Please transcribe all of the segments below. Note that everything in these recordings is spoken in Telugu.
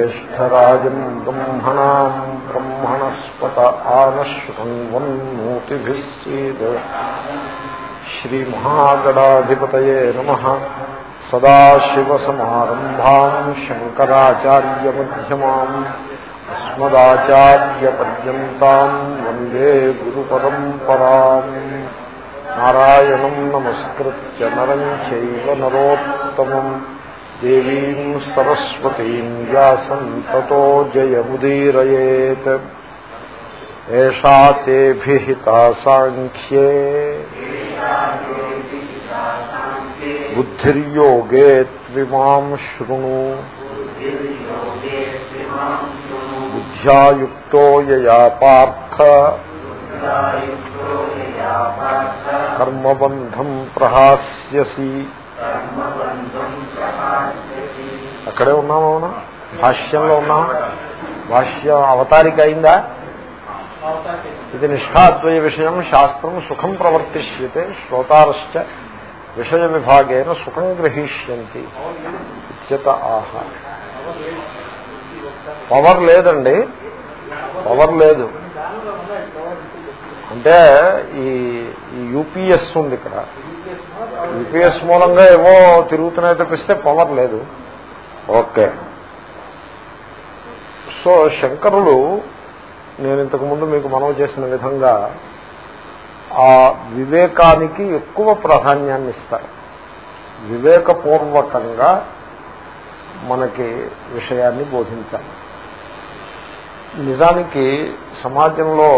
జ్యేష్టరాజం బ్రహ్మణా బ్రహ్మణస్పత ఆనశృణ్వన్నోతిభిः సీద. శ్రీమహాగణాధిపతయే నమ. సదాశివసమారంభాం శంకరాచార్యమ్యమాం అస్మదాచార్యపర్యంతం వందే గురుపరంపరా. నారాయణం నమస్కృత్య నరం చైవ నరోత్తమం. దేవీం సరస్వతీం వ్యాసం తతో జయముదీరయేత్. ఏషా తేభిహితా సాంఖ్యే. బుద్ధిర్యోగే త్రిమాం శృణు. బుద్ధ్యాయుక్తో యయా పార్థ. కర్మబంధం ప్రహాస్యసి. అక్కడే ఉన్నాం అవునా భాష్యంలో ఉన్నాం భాష్యం అవతారిక అయిందా? ఇది నిష్ఠాద్వయ విషయం శాస్త్రం సుఖం ప్రవర్తిష్యతే శ్రోతారశ్చ విషయ విభాగేన సుఖం గ్రహీష్యంతి ఇత్యత ఆహ. పవర్ లేదండి. పవర్ లేదు. అంటే ఈ యూపీఎస్ ఉంది ఇక్కడ. యూపీఎస్ మూలంగా ఏవో తిరుగుతున్నాయి తప్పిస్తే పవర్ లేదు. ఓకే సో శంకరులు నేను ఇంతకుముందు మీకు మనవి చేసిన విధంగా ఆ వివేకానికి ఎక్కువ ప్రాధాన్యాన్ని ఇస్తారు. వివేకపూర్వకంగా మనకి విషయాన్ని బోధించాలి. నిజానికి సమాజంలో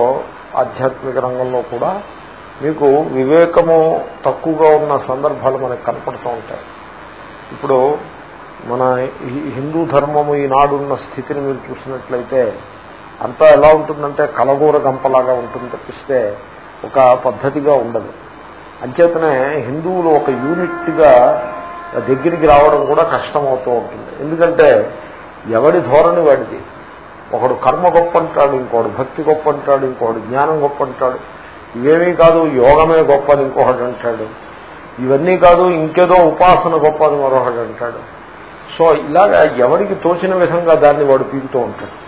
ఆధ్యాత్మిక రంగంలో కూడా మీకు వివేకము తక్కువగా ఉన్న సందర్భాలు మనకు కనపడుతూ ఉంటాయి. ఇప్పుడు మన హిందూ ధర్మము ఈనాడున్న స్థితిని మీరు చూసినట్లయితే అంతా ఎలా ఉంటుందంటే కలగూర గంపలాగా ఉంటుంది తప్పిస్తే ఒక పద్ధతిగా ఉండదు. అంచేతనే హిందువులు ఒక యూనిట్గా దగ్గరికి రావడం కూడా కష్టమవుతూ ఉంటుంది. ఎందుకంటే ఎవడి ధోరణి వాడిది? ఒకడు కర్మ గొప్ప అంటాడు ఇంకోడు భక్తి గొప్ప అంటాడు ఇంకోడు జ్ఞానం గొప్ప అంటాడు. ఇవేమీ కాదు యోగమే గొప్పది ఇంకొకటి అంటాడు. ఇవన్నీ కాదు ఇంకేదో ఉపాసన గొప్పది మరొకటి అంటాడు. సో ఇలాగా ఎవరికి తోచిన విధంగా దాన్ని వాడు పీకుతూ ఉంటాడు.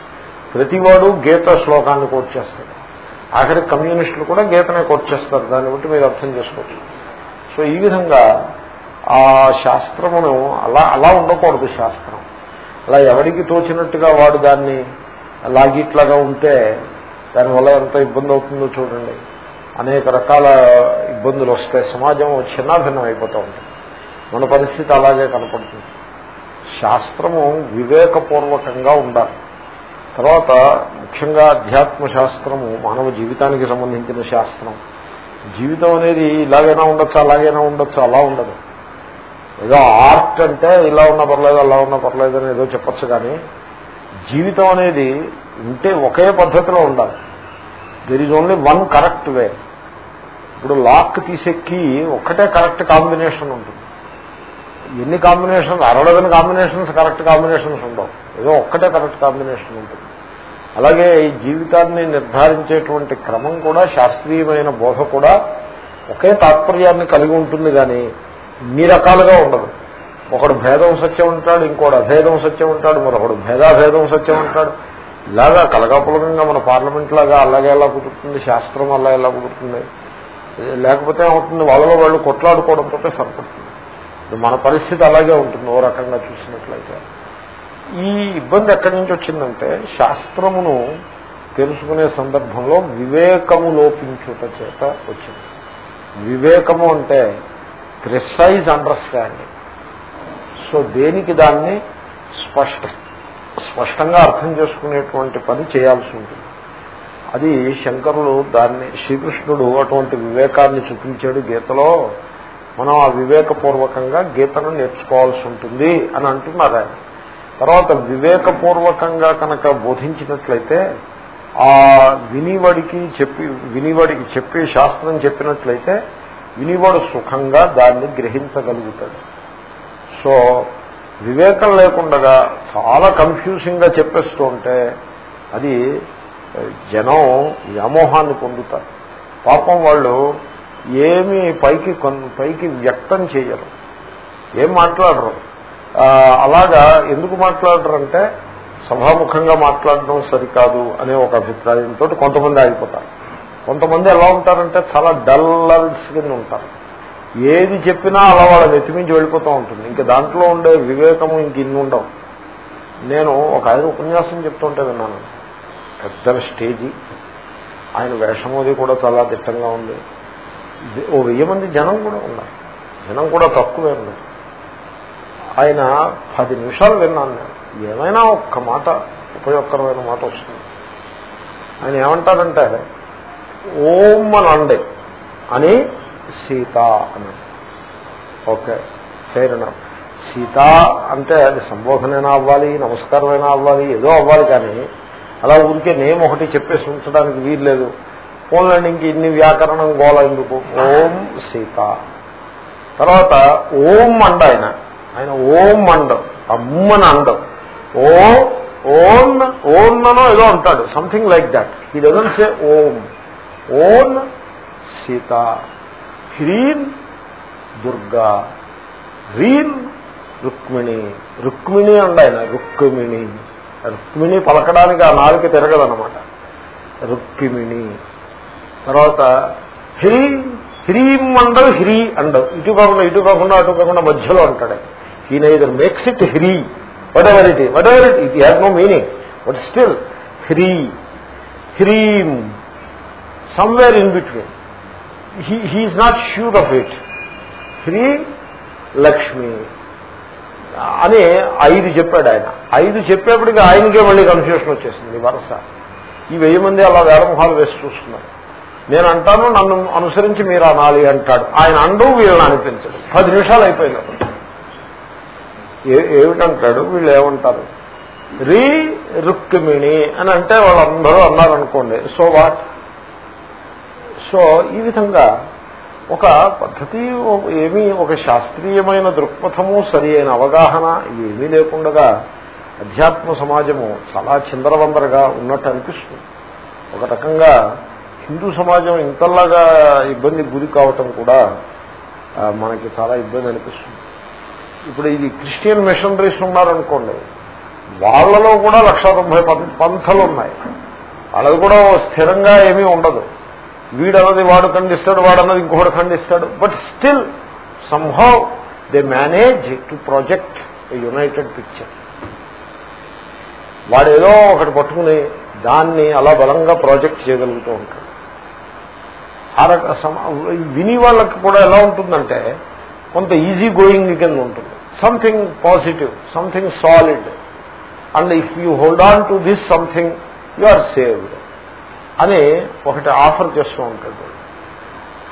ప్రతివాడు గీత శ్లోకాన్ని కోట్ చేస్తాడు. ఆఖరి కమ్యూనిస్టులు కూడా గీతనే కోట్ చేస్తారు. దాన్ని బట్టి మీరు అర్థం చేసుకోవచ్చు. సో ఈ విధంగా ఆ శాస్త్రమును అలా అలా ఉండకూడదు శాస్త్రం. అలా ఎవరికి తోచినట్టుగా వాడు దాన్ని లాగిట్లాగా ఉంటే దానివల్ల ఎంత ఇబ్బంది అవుతుందో చూడండి. అనేక రకాల ఇబ్బందులు వస్తాయి. సమాజం చిన్నాభిన్నం అయిపోతూ ఉంటుంది. మన పరిస్థితి అలాగే కనపడుతుంది. శాస్త్రము వివేకపూర్వకంగా ఉండాలి. తర్వాత ముఖ్యంగా అధ్యాత్మ శాస్త్రము మానవ జీవితానికి సంబంధించిన శాస్త్రం. జీవితం అనేది ఇలాగైనా ఉండొచ్చు అలాగైనా ఉండొచ్చు అలా ఉండదు. ఏదో ఆర్ట్ అంటే ఇలా ఉన్నా పర్లేదు అలా ఉన్నా పర్లేదు అని ఏదో చెప్పచ్చు కానీ జీవితం అనేది ఉంటే ఒకే పద్ధతిలో ఉండాలి. There is only one correct way ఇప్పుడు లాక్ తీసెక్కి ఒక్కటే కరెక్ట్ కాంబినేషన్ ఉంటుంది. ఎన్ని కాంబినేషన్స్ అరడదని కాంబినేషన్స్ కరెక్ట్ కాంబినేషన్స్ ఉండవు. ఏదో ఒక్కటే కరెక్ట్ కాంబినేషన్ ఉంటుంది. అలాగే ఈ జీవితాన్ని నిర్ధారించేటువంటి క్రమం కూడా శాస్త్రీయమైన బోధ కూడా ఒకే తాత్పర్యాన్ని కలిగి ఉంటుంది కానీ ఇన్ని రకాలుగా ఉండదు. ఒకడు భేదం సత్యం ఉంటాడు ఇంకోడు అభేదం సత్యం ఉంటాడు మరొకడు భేదాభేదం సత్యం ఉంటాడు ఇలాగా కలగాపులకంగా మన పార్లమెంట్ లాగా అలాగే ఎలా కుదురుతుంది? శాస్త్రం అలా ఎలా కుదురుతుంది? లేకపోతే ఏమవుతుంది? వాళ్ళలో వాళ్ళు కొట్లాడుకోవడంతో సరిపడుతుంది మన పరిస్థితి అలాగే ఉంటుంది ఓ రకంగా చూసినట్లయితే. ఈ ఇబ్బంది ఎక్కడి నుంచి వచ్చిందంటే శాస్త్రమును తెలుసుకునే సందర్భంలో వివేకము లోపించుట చేత వచ్చింది. వివేకము అంటే ప్రిసైజ్ అండర్స్టాండింగ్. సో దేనికి దాన్ని స్పష్ట స్పష్టంగా అర్థం చేసుకునేటువంటి పని చేయాల్సి ఉంటుంది. అది శంకరులు దాన్ని శ్రీకృష్ణుడు అటువంటి వివేకాన్ని చూపించాడు గీతలో. మనం ఆ వివేకపూర్వకంగా గీతను నేర్చుకోవాల్సి ఉంటుంది అని అంటున్నారు ఆయన. తర్వాత వివేకపూర్వకంగా కనుక బోధించినట్లయితే ఆ వినివాడికి చెప్పి వినివాడికి చెప్పి శాస్త్రం చెప్పినట్లయితే వినివాడు సుఖంగా దాన్ని గ్రహించగలుగుతాడు. సో వివేకం లేకుండా చాలా కన్ఫ్యూజింగ్గా చెప్పేస్తూ ఉంటే అది జనం వ్యామోహాన్ని పొందుతారు. పాపం వాళ్ళు ఏమి పైకి పైకి వ్యక్తం చేయరు. ఏం మాట్లాడరు. అలాగా ఎందుకు మాట్లాడరంటే సభాముఖంగా మాట్లాడడం సరికాదు అనే ఒక అభిప్రాయంతో కొంతమంది ఆగిపోతారు. కొంతమంది ఎలా ఉంటారంటే చాలా డల్లర్స్ కింద ఉంటారు. ఏది చెప్పినా అలా వాళ్ళ నెత్తిమించి వెళ్ళిపోతూ ఉంటుంది. ఇంకా దాంట్లో ఉండే వివేకము ఇంక ఇన్ని ఉండవు. నేను ఒక ఆయన ఉపన్యాసం చెప్తుంటే విన్నాను. పెద్ద స్టేజీ. ఆయన వేషమోది కూడా చాలా దిట్టంగా ఉంది. ఓ వెయ్యి మంది జనం కూడా ఉన్నారు. జనం కూడా తక్కువే ఉన్నారు. ఆయన పది నిమిషాలు విన్నాను నేను. ఏమైనా ఒక్క మాట ఉపయోగకరమైన మాట వస్తుంది. ఆయన ఏమంటారంటే ఓం అని అండే అని సీత అని ఓకే ఫెయిర్ సీత అంటే అది సంబోధనైనా అవ్వాలి నమస్కారమైనా అవ్వాలి ఏదో అవ్వాలి కానీ అలా ఊరికే నేమ్ ఒకటి చెప్పేసి ఉంచడానికి వీల్లేదు. పోన్లండి ఇంక ఇన్ని వ్యాకరణం గోళ ఎందుకు? ఓం సీత. తర్వాత ఓం అండ ఆయన. ఆయన ఓం అండ. అమ్మని అండ. ఓం ఓన్ ఓన్ అనో ఏదో అంటాడు. Something like that. He doesn't say ఓం. ఓన్ సీత. హ్రీన్ దుర్గా. హ్రీన్ రుక్మిణి. రుక్మిణి అండ ఆయన. రుక్మిణి. రుక్మిణి పలకడానికి ఆ నాలుగు తిరగదనమాట రుక్మిణి. తర్వాత హ్రీ హ్రీం అండవు హ్రీ అండవు. ఇటు కాకుండా ఇటు కాకుండా అటు కాకుండా మధ్యలో అంటాడు ఈయన either makes it హ్రీ. Whatever it whatever it it has no meaning but still హ్రీ హ్రీం somewhere in between he he's not sure of it హ్రీ Lakshmi. అని ఐదు చెప్పాడు ఆయన. ఐదు చెప్పేప్పటికి ఆయనకే మళ్ళీ కన్ఫ్యూషన్ వచ్చేసింది వరుస. ఈ వెయ్యి మంది అలా వేలమొహాలు వేసి చూస్తున్నారు. నేను అంటాను నన్ను అనుసరించి మీరు అనాలి అంటాడు. ఆయన అండవు వీళ్ళని అనిపించడు. పది నిమిషాలు అయిపోయినారు ఏమిటంటాడు? వీళ్ళు ఏమంటారు? రీ రుక్మిణి అని అంటే వాళ్ళందరూ అన్నారనుకోండి సో వాట్ సో ఈ విధంగా ఒక పద్ధతి ఏమీ ఒక శాస్త్రీయమైన దృక్పథము సరి అయిన అవగాహన ఏమీ లేకుండా అధ్యాత్మ సమాజము చాలా చిందరవందరగా ఉన్నట్టు అనిపిస్తుంది. ఒక రకంగా హిందూ సమాజం ఇంతలాగా ఇబ్బంది గురి కావటం కూడా మనకి చాలా ఇబ్బంది అనిపిస్తుంది. ఇప్పుడు ఇది క్రిస్టియన్ మిషనరీస్ ఉన్నారనుకోండి వాళ్ళలో కూడా లక్ష తొంభై పంథలు ఉన్నాయి. వాళ్ళది కూడా స్థిరంగా ఏమీ ఉండదు. వీడన్నది వాడు ఖండిస్తాడు వాడన్నది ఇంకొకటి ఖండిస్తాడు. But still somehow they manage to project a united picture వాడేదో ఒకటి పట్టుకుని దాన్ని అలా బలంగా ప్రాజెక్ట్ చేయగలుగుతూ ఉంటాడు. ఆ రక విని వాళ్ళకి కూడా ఎలా ఉంటుందంటే కొంత ఈజీ గోయింగ్ కింద ఉంటుంది. Something positive something solid and if you hold on to this something you are saved అని ఒకటి ఆఫర్ చేస్తూ ఉంటాడు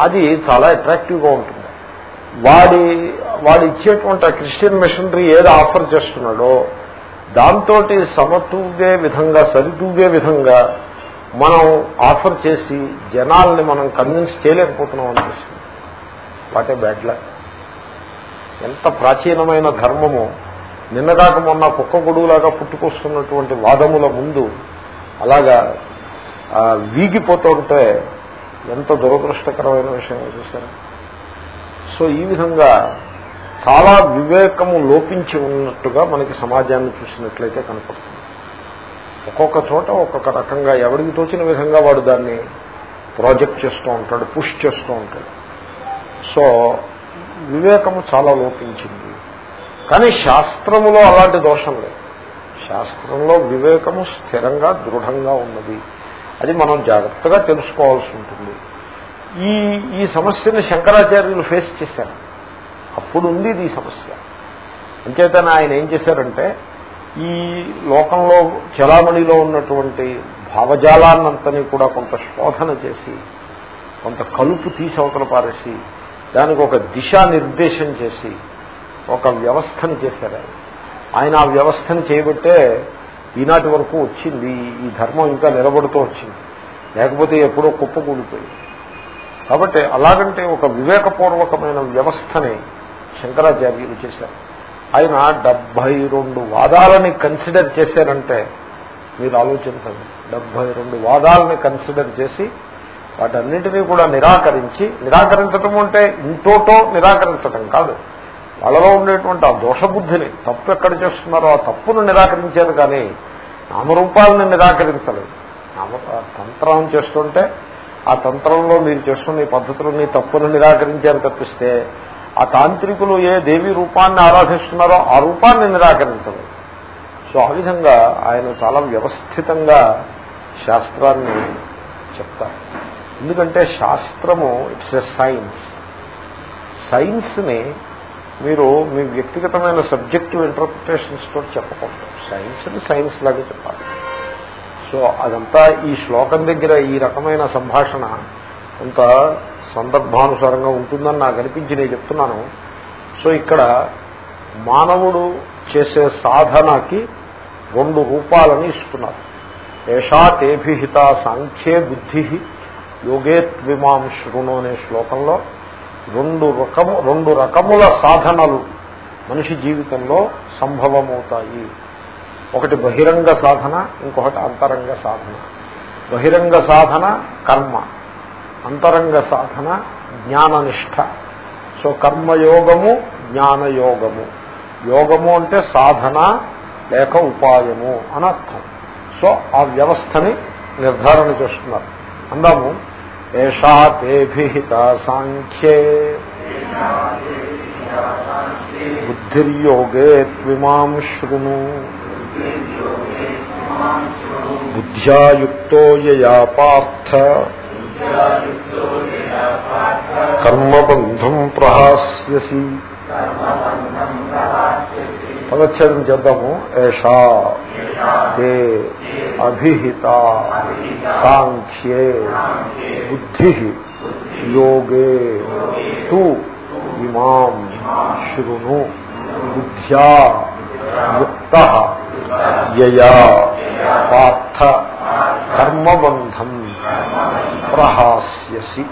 అది చాలా అట్రాక్టివ్గా ఉంటుంది. వాడి వాడు ఇచ్చేటువంటి క్రిస్టియన్ మిషనరీ ఏది ఆఫర్ చేస్తున్నాడో దాంతో సమతూగే విధంగా సరితూగే విధంగా మనం ఆఫర్ చేసి జనాల్ని మనం కన్విన్స్ చేయలేకపోతున్నాం అనిపిస్తుంది. What a bad luck. ఎంత ప్రాచీనమైన ధర్మము. నిన్నదాక మొన్న కుక్క గొడుగులాగా పుట్టుకొస్తున్నటువంటి వాదముల ముందు అలాగా వీగిపోతుంటే ఎంత దురదృష్టకరమైన విషయం చూసారు సో ఈ విధంగా చాలా వివేకము లోపించి ఉన్నట్టుగా మనకి సమాజాన్ని చూసినట్లయితే కనపడుతుంది. ఒక్కొక్క చోట ఒక్కొక్క రకంగా ఎవరికి తోచిన విధంగా వాడు దాన్ని ప్రాజెక్ట్ చేస్తూ ఉంటాడు పుష్ చేస్తూ ఉంటాడు. సో వివేకము చాలా లోపించింది. కానీ శాస్త్రములో అలాంటి దోషం లేదు. శాస్త్రంలో వివేకము స్థిరంగా దృఢంగా ఉన్నది. అది మనం జాగ్రత్తగా తెలుసుకోవాల్సి ఉంటుంది. ఈ ఈ సమస్యని శంకరాచార్యులు ఫేస్ చేశారు. అప్పుడు ఉంది ఇది సమస్య. అంచేతన ఆయన ఏం చేశారంటే ఈ లోకంలో చలామణిలో ఉన్నటువంటి భావజాలాన్నంతని కూడా కొంత శోధన చేసి కొంత కలుపు తీసి అవతల పారేసి దానికి ఒక దిశానిర్దేశం చేసి ఒక వ్యవస్థను చేశారు ఆయన ఆ వ్యవస్థను చేయబట్టే ఈనాటి వరకు వచ్చింది. ఈ ధర్మం ఇంకా నిలబడుతూ వచ్చింది. లేకపోతే ఎప్పుడో కుప్ప కూలిపోయింది. కాబట్టి అలాగంటే ఒక వివేకపూర్వకమైన వ్యవస్థని శంకరాచార్యులు చేశారు. ఆయన డెబ్బై రెండు వాదాలని కన్సిడర్ చేశారంటే మీరు ఆలోచించండి. డెబ్బై రెండు వాదాలని కన్సిడర్ చేసి వాటన్నింటినీ కూడా నిరాకరించి నిరాకరించటం అంటే ఇంటోటో నిరాకరించటం కాదు. వాళ్ళలో ఉండేటువంటి ఆ దోషబుద్ధిని తప్పు ఎక్కడ చేస్తున్నారో ఆ తప్పును నిరాకరించారు కానీ నామరూపాలను నిరాకరించలేదు. నామ తంత్రం చేస్తుంటే ఆ తంత్రంలో మీరు చేస్తున్న ఈ పద్ధతులని తప్పును నిరాకరించారు తప్పిస్తే ఆ తాంత్రికులు ఏ దేవి రూపాన్ని ఆరాధిస్తున్నారో ఆ రూపాన్ని నిరాకరించలేదు సో ఆ విధంగా ఆయన చాలా వ్యవస్థితంగా శాస్త్రాన్ని చెప్తారు. ఎందుకంటే శాస్త్రము ఇట్స్ ఎ సైన్స్ సైన్స్ని మీరు మీ వ్యక్తిగతమైన సబ్జెక్టివ్ ఇంటర్ప్రిటేషన్స్ తోటి చెప్పకూడదు. సైన్స్ని సైన్స్ లాగే చెప్పాలి. సో అదంతా ఈ శ్లోకం దగ్గర ఈ రకమైన సంభాషణ కొంత సందర్భానుసారంగా ఉంటుందని నాకు అనిపించి నేను చెప్తున్నాను. సో ఇక్కడ మానవుడు చేసే సాధనకి రెండు రూపాలని ఇస్తున్నారు. ఏషా తేభిహిత సాంఖ్యే బుద్ధి యోగేత్విమాం శృణు అనే శ్లోకంలో రెండు రకము రెండు రకముల సాధనలు మనిషి జీవితంలో సంభవమవుతాయి. ఒకటి బహిరంగ సాధన ఇంకొకటి అంతరంగ సాధన. బహిరంగ సాధన కర్మ. అంతరంగ సాధన జ్ఞాననిష్ట. సో కర్మయోగము జ్ఞానయోగము. యోగము అంటే సాధన లేక ఉపాయము అని అర్థం సో ఆ వ్యవస్థని నిర్ధారణ చేస్తున్నారు. అందాము ఏషా తేభిహిత సాంఖ్యే బుద్ధిర్యోగే త్విమాం శృణు బుద్ధ్యాయుక్తో యయా పార్థ కర్మబంధం ప్రహాస్యసి పదచ్ఛేదం చేద్దాము ఏషా తే అభిహిత సాంఖ్యే బుద్ధి యోగే తు ఇమాం శృణు బుద్ధ్యా యుక్త యయా పార్థ కర్మబంధం ప్రహాస్యసి.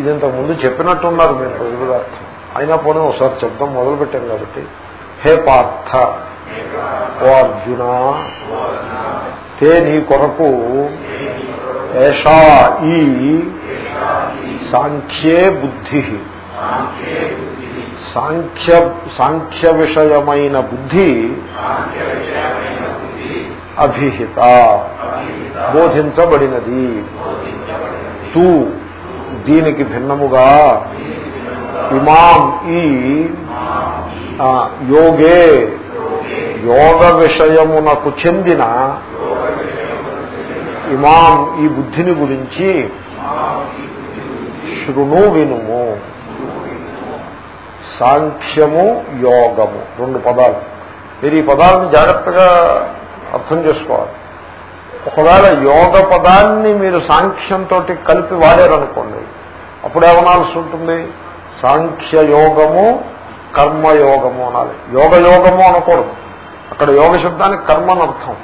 ఇదింతకు ముందు చెప్పినట్టున్నారు మీరు ప్రజలార్థం అయినా పోనీ ఒకసారి చెప్తాం మొదలుపెట్టాం కాబట్టి. హే పార్థ ఓ అర్జున తే నీ కొరకు ఏషా ఈ సాంఖ్యే బుద్ధి సాంఖ్య సాంఖ్య విషయమైన బుద్ధి అభిహిత బోధించబడినది తూ దీనికి భిన్నముగా ఇమాం ఈ యోగే యోగ విషయమునకు చెందిన ఇమాం ఈ బుద్ధిని గురించి శృణు వినుము. సాంఖ్యము యోగము రెండు పదాలు. మీరు ఈ పదాలను జాగ్రత్తగా అర్థం చేసుకోవాలి. ఒకవేళ యోగ పదాన్ని మీరు సాంఖ్యంతో కలిపి వాడారనుకోండి అప్పుడు ఏమనాల్సి ఉంటుంది? సాంఖ్యయోగము కర్మయోగము అనాలి. యోగ యోగము అనకూడదు. అక్కడ యోగ శబ్దానికి కర్మ అర్థం.